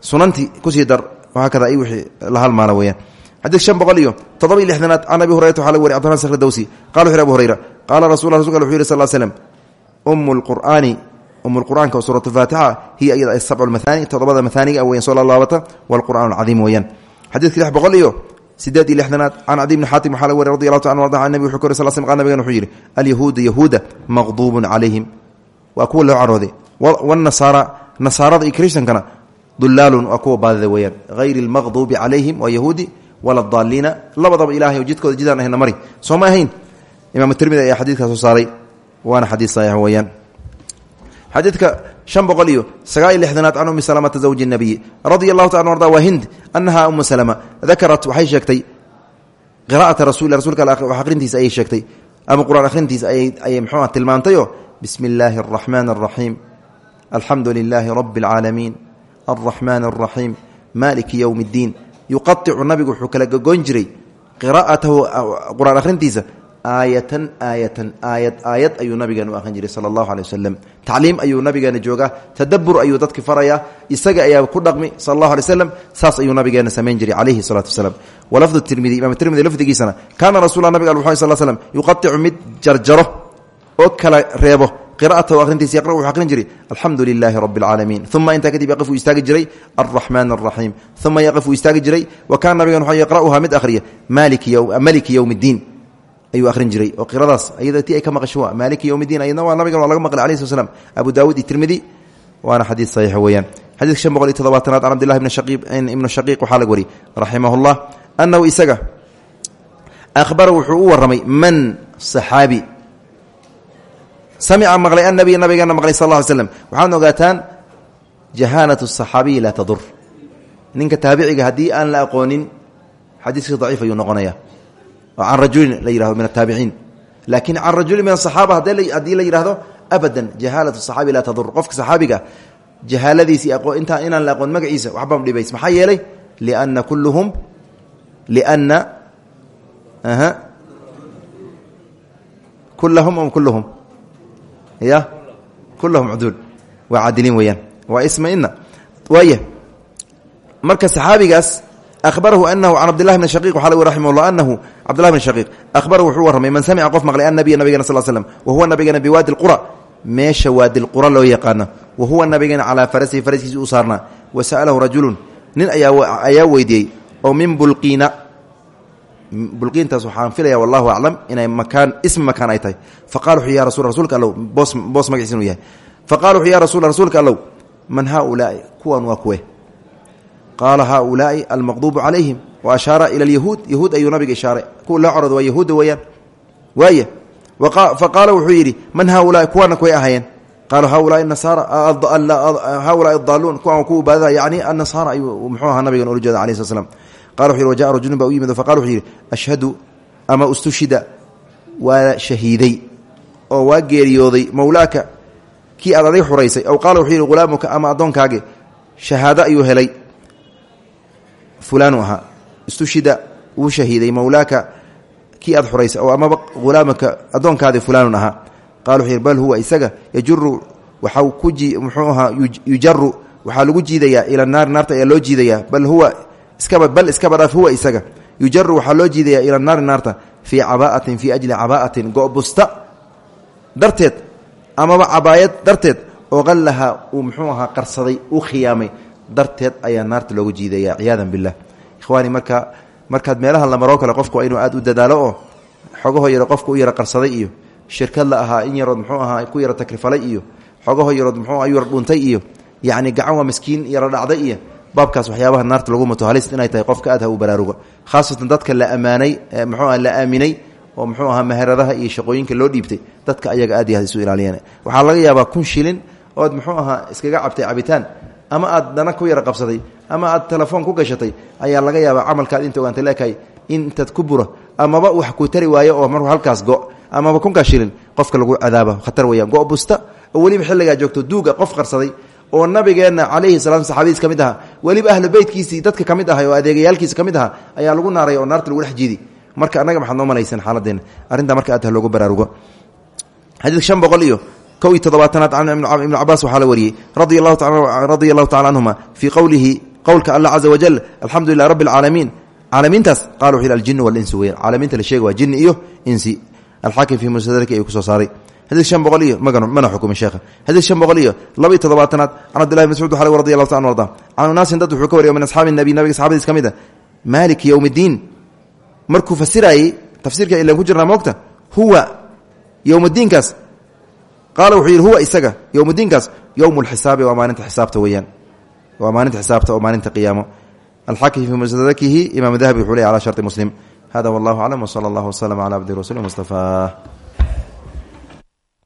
Sunantii ku sii dar. Hakada i wixii la halmaala weyaan xadiid shan boqol iyo todoba iyo lixdanaad can abi hurayrata waxaa laga wariy cbdiraman sakhr dawsi qala wuxu abu hurayra qaala rasul rasulka wuxu yiri sal slm umu lqur'aani um qur'aanka oo suurat faatixa hiya iyada asabcu lmahaani todobada mahaaniga weyan soo laalaabata wlqur'aan alcadiim weeyaan xadiidka lix boqol iyo sideed iyo lixdanaad can cadi bni xaatim waxaa laga wariy radi allahu ta an nabig wuxuu ka wary sal sl qal nabigan wuxuu yidhi alyahuuda yahuuda maqduubun calayhim waa kuwa loo carooday wnasaara nasaarada iyo kristankana dulaalun waa kuwa baadida weeyaan hayri lmaqduubi calayhim waa yahuudi wala daaliina labadaba ilahay jidkooda jidaan ahna mari soo ma ahayn imaam tirmidi ayaa xadiidkaa soo saaray waana xadiid saxiix weeyaan. Xadiidka shan boqol iyo sagaal iyo lixdanaad can umi salamata zawji nabiyi radia allahu ta an arda waa hind anaha umu salama. Dakarat waxay sheegtay qira'ata rasul rasulka wax akhrintiisa ayay sheegtay. Ama qur'aan akhrintiisa ayay mxuua tilmaamtayo bismi illaahi araxmaan araxiim alxamdu lilaahi rabi alcaalamiin alraxmaan maliki yowm اddiin yuqaicu nabigu wuxuu kala gogoyn jiray aayatan aayatan aayad aayad ayuu nabigeena u jiray sala allahu aley wasalam tacliim ayuu nabigeena joogaa tadabur dadki farayaa isaga ayaa ku dhaqmi sala allahu alay slam saas ayuu nabigeena samayn jiray calayhi salatu wasalaam. Walafdu tirmidi imaam tirmidi lafdigiisana kaana rasul nabig al sal slm yuqaicu mid jarjaro oo kala reebo. Qira'atahu akhrintiisa yaqra wuxuu akhrin jiray alxamdu lilaahi rabbi alcaalamiin uma intaa kadib yaqif uu istaagi jiray alraxmaan alraxiim uma yaqif wa kaana nabigan wuxuu mid akhriya maliki yowm ddiin ayuu akhrin jiray oo qiradaas ayada ti ay ka maqasho waa maaliki yowm ddiin ayadna waa nabigan waa laga maqlay alayhi sl slam abu daawud iyo tirmidi waana xadiid saxiix weeyaan. Xadiidka shan boqol iyo toddobaatanaad can cabdillahi ibnu shaqiiq waxaa laga wariyey raximah llah annahu isaga ahbara wuxuu u warramay man saxaabi? Samica maqlay annabiy nabigeena maqlay sal lla ly slam waxaad ogaataan jahaanatu saxaabiyi laa tadur. Ninka taabiciga haddii aan la aqoonin xadiiskii daciif ayuu noqonaya oo can rajulin la yihahdo min ataabiciin laakiin can rajulin min asaxaaba haddii la yidhahdo abadan jahaalatu saxaabi laa tadur qofka saxaabiga jahaaladiisii intaa inaan la aqoon magaciisa waxbaa dhibays. Maxaa yeelay? Liana kulluhum liana kulahum am kulluhum. Ya? Kulahum cuduul waa cadiliin weeyaan. Waa isma ina waaya marka saxaabigaas ahbarahu anahu can cabdillahi bn shaqiq raximah llah anahu cabdillahi bn shaqiiq ahbarahu wuxuu warramay man samica qof maqlay annabiya nabigana sal slm wa huwa nabigana biwaadi lqura meesha waadi lqura loo yaqaano wa huwa nabigana calaa farasihi faraskiisi u saarnaa wa sa'alahu rajulun nin ayaa weydiiyey oo min bulqiina bulqiintaas waxaan filaya wallahu aclam inay makaan ismi makaan ay tahay faqala wuxuu ya rasul rasuulka allow boos boos magaciis inuu yahay faqala wuxuu ya rasul rasuulka allow man haaulaai kuwan waa qaala haaulaai almaqduubu calayhim wa ashaara ila alyahuud yahuud ayuu nabiga ishaaray kuwa loo corodo waa yahuudda weeyaan waaya faqaala wuxuu yidhi man haaulaai kuwana kuway ahaayeen qaaluu haaulaai nasaara haaulaai adaaluun kuwan kuwa baadada yacni annasaara ayuu muxuu ahaa nabigan ula jeeda alayh slat slam qala wuxu yhi wajaءa rajulun ba u yimid faqala wuxuu yidhi ashhadu ama ustushida waa shahiiday oo waa geeriyooday mowlaaka kii aad qaala yidhi helay fulaanu ahaa. Istushida wuu shahiiday mowlaaka kii aad xuraysay oo amaba hulaamuka addoonkaadi fulaanun ahaa. Qala wuxuu yidhi bal huwa isaga yajuru waxaa ku muxuu ahaa yujaru waxaa lagu jiidayaa ila naari naarta ayaa loo jiidayaa. Bal huwa iskaba bal iskaba dhaaf huwa isaga. Yujaru waxaa loo jiidayaa ila naari naarta fii caba'atin fii ajli caba'atin go'busta darteed amaba cabaayad darteed oo qallaha uu muxuu ahaa qarsaday uu khiyaamay darteed ayaa naarta loogu jiidaya ciyaadan bilah ikhwaani marka markaad meelaha la maroo kale qofku waa inuu aad u dadaalo oo xogaho yaro qofku u yaro qarsaday iyo shirkad la ahaa in yarood muxuu ahaa ku yaro takrifalay iyo xogaho yarood muxuu ayuu yaro dhuuntay iyo yacni gacan waa miskiin yaro dhacday iyo baabkaas waxyaabaha naarta lagu muto halis inay tahay qofka aad ha u baraarugo. Khaasatan dadka la ammaanay muxuu ah la aaminay oo muxuu ahaa meheradaha iyo shaqooyinka loo dhiibtay dadka ayaga aad iyo aad isu ilaaliyeen. Waxaa laga yaabaa kun shilin ood muxuu ahaa iskaga cabtay cabitaan ama aad dana ku yara qabsaday ama aad telefoon ku gashatay ayaa laga yaabaa camalkaad inta ogaanta leekahay in intaad ku buro amaba wax ku tari waayo oo markuu halkaas go amaba kunkaa shilin qofka lagu cadaaba khatar weyaan go busta oo weliba xilligaa joogto duuga qof qarsaday oo nabigeenna calayhi salam saxaabadiis ka mid aha weliba ahlu beytkiisii dadka ka mid oo adeegayaalkiisa ka mid ayaa lagu naaray oo naarta lagu dhex marka annaga maxaad noo malayseen xaaladeena arrintaa marka aad loogu baraarugo. Xadiidka shan boqol iyo kow iyo toddobaatanaad can ibnu cabaas waxaa la wariyey radia allahu tacala canhuma fii qowlihi qowlka allah caza wajal alxamdu lilah rabbi alcaalamiin caalamiintaas qala wuxu yhi aljinu walinsu weyan caalamiinta la sheega waa jinni iyo insi. Alxaakim fii musadraki ayuu ku soo saaray. Xadid shan boqol iyo mana xukumin sheekha. Xadiid shan boqol iyo laba iyo toddobaatanaad can cabdillahi mascuud waxaa radi allahu ta an arda can unaasin dad wuxuu ka wariya min asxaabi nabi nabiga saxabadiis ka mid a maaliki yowm ddiin markuu fasirayey tafsiirka ilan ku jirnaa moogta huwa yowmdiinkaas qaala wuxuu yidhi huwa isaga yowmdiinkaas yowm lxisaabi waa maalinta xisaabta weeyaan. Waa maalinta xisaabta oo maalinta qiyaamo. Alxaakim fii musadakihi imaam dahabi wuxuu ley ala sharti muslim. Hada wallahu aclam wsala allah wslama cala abdi rasuuli mustafa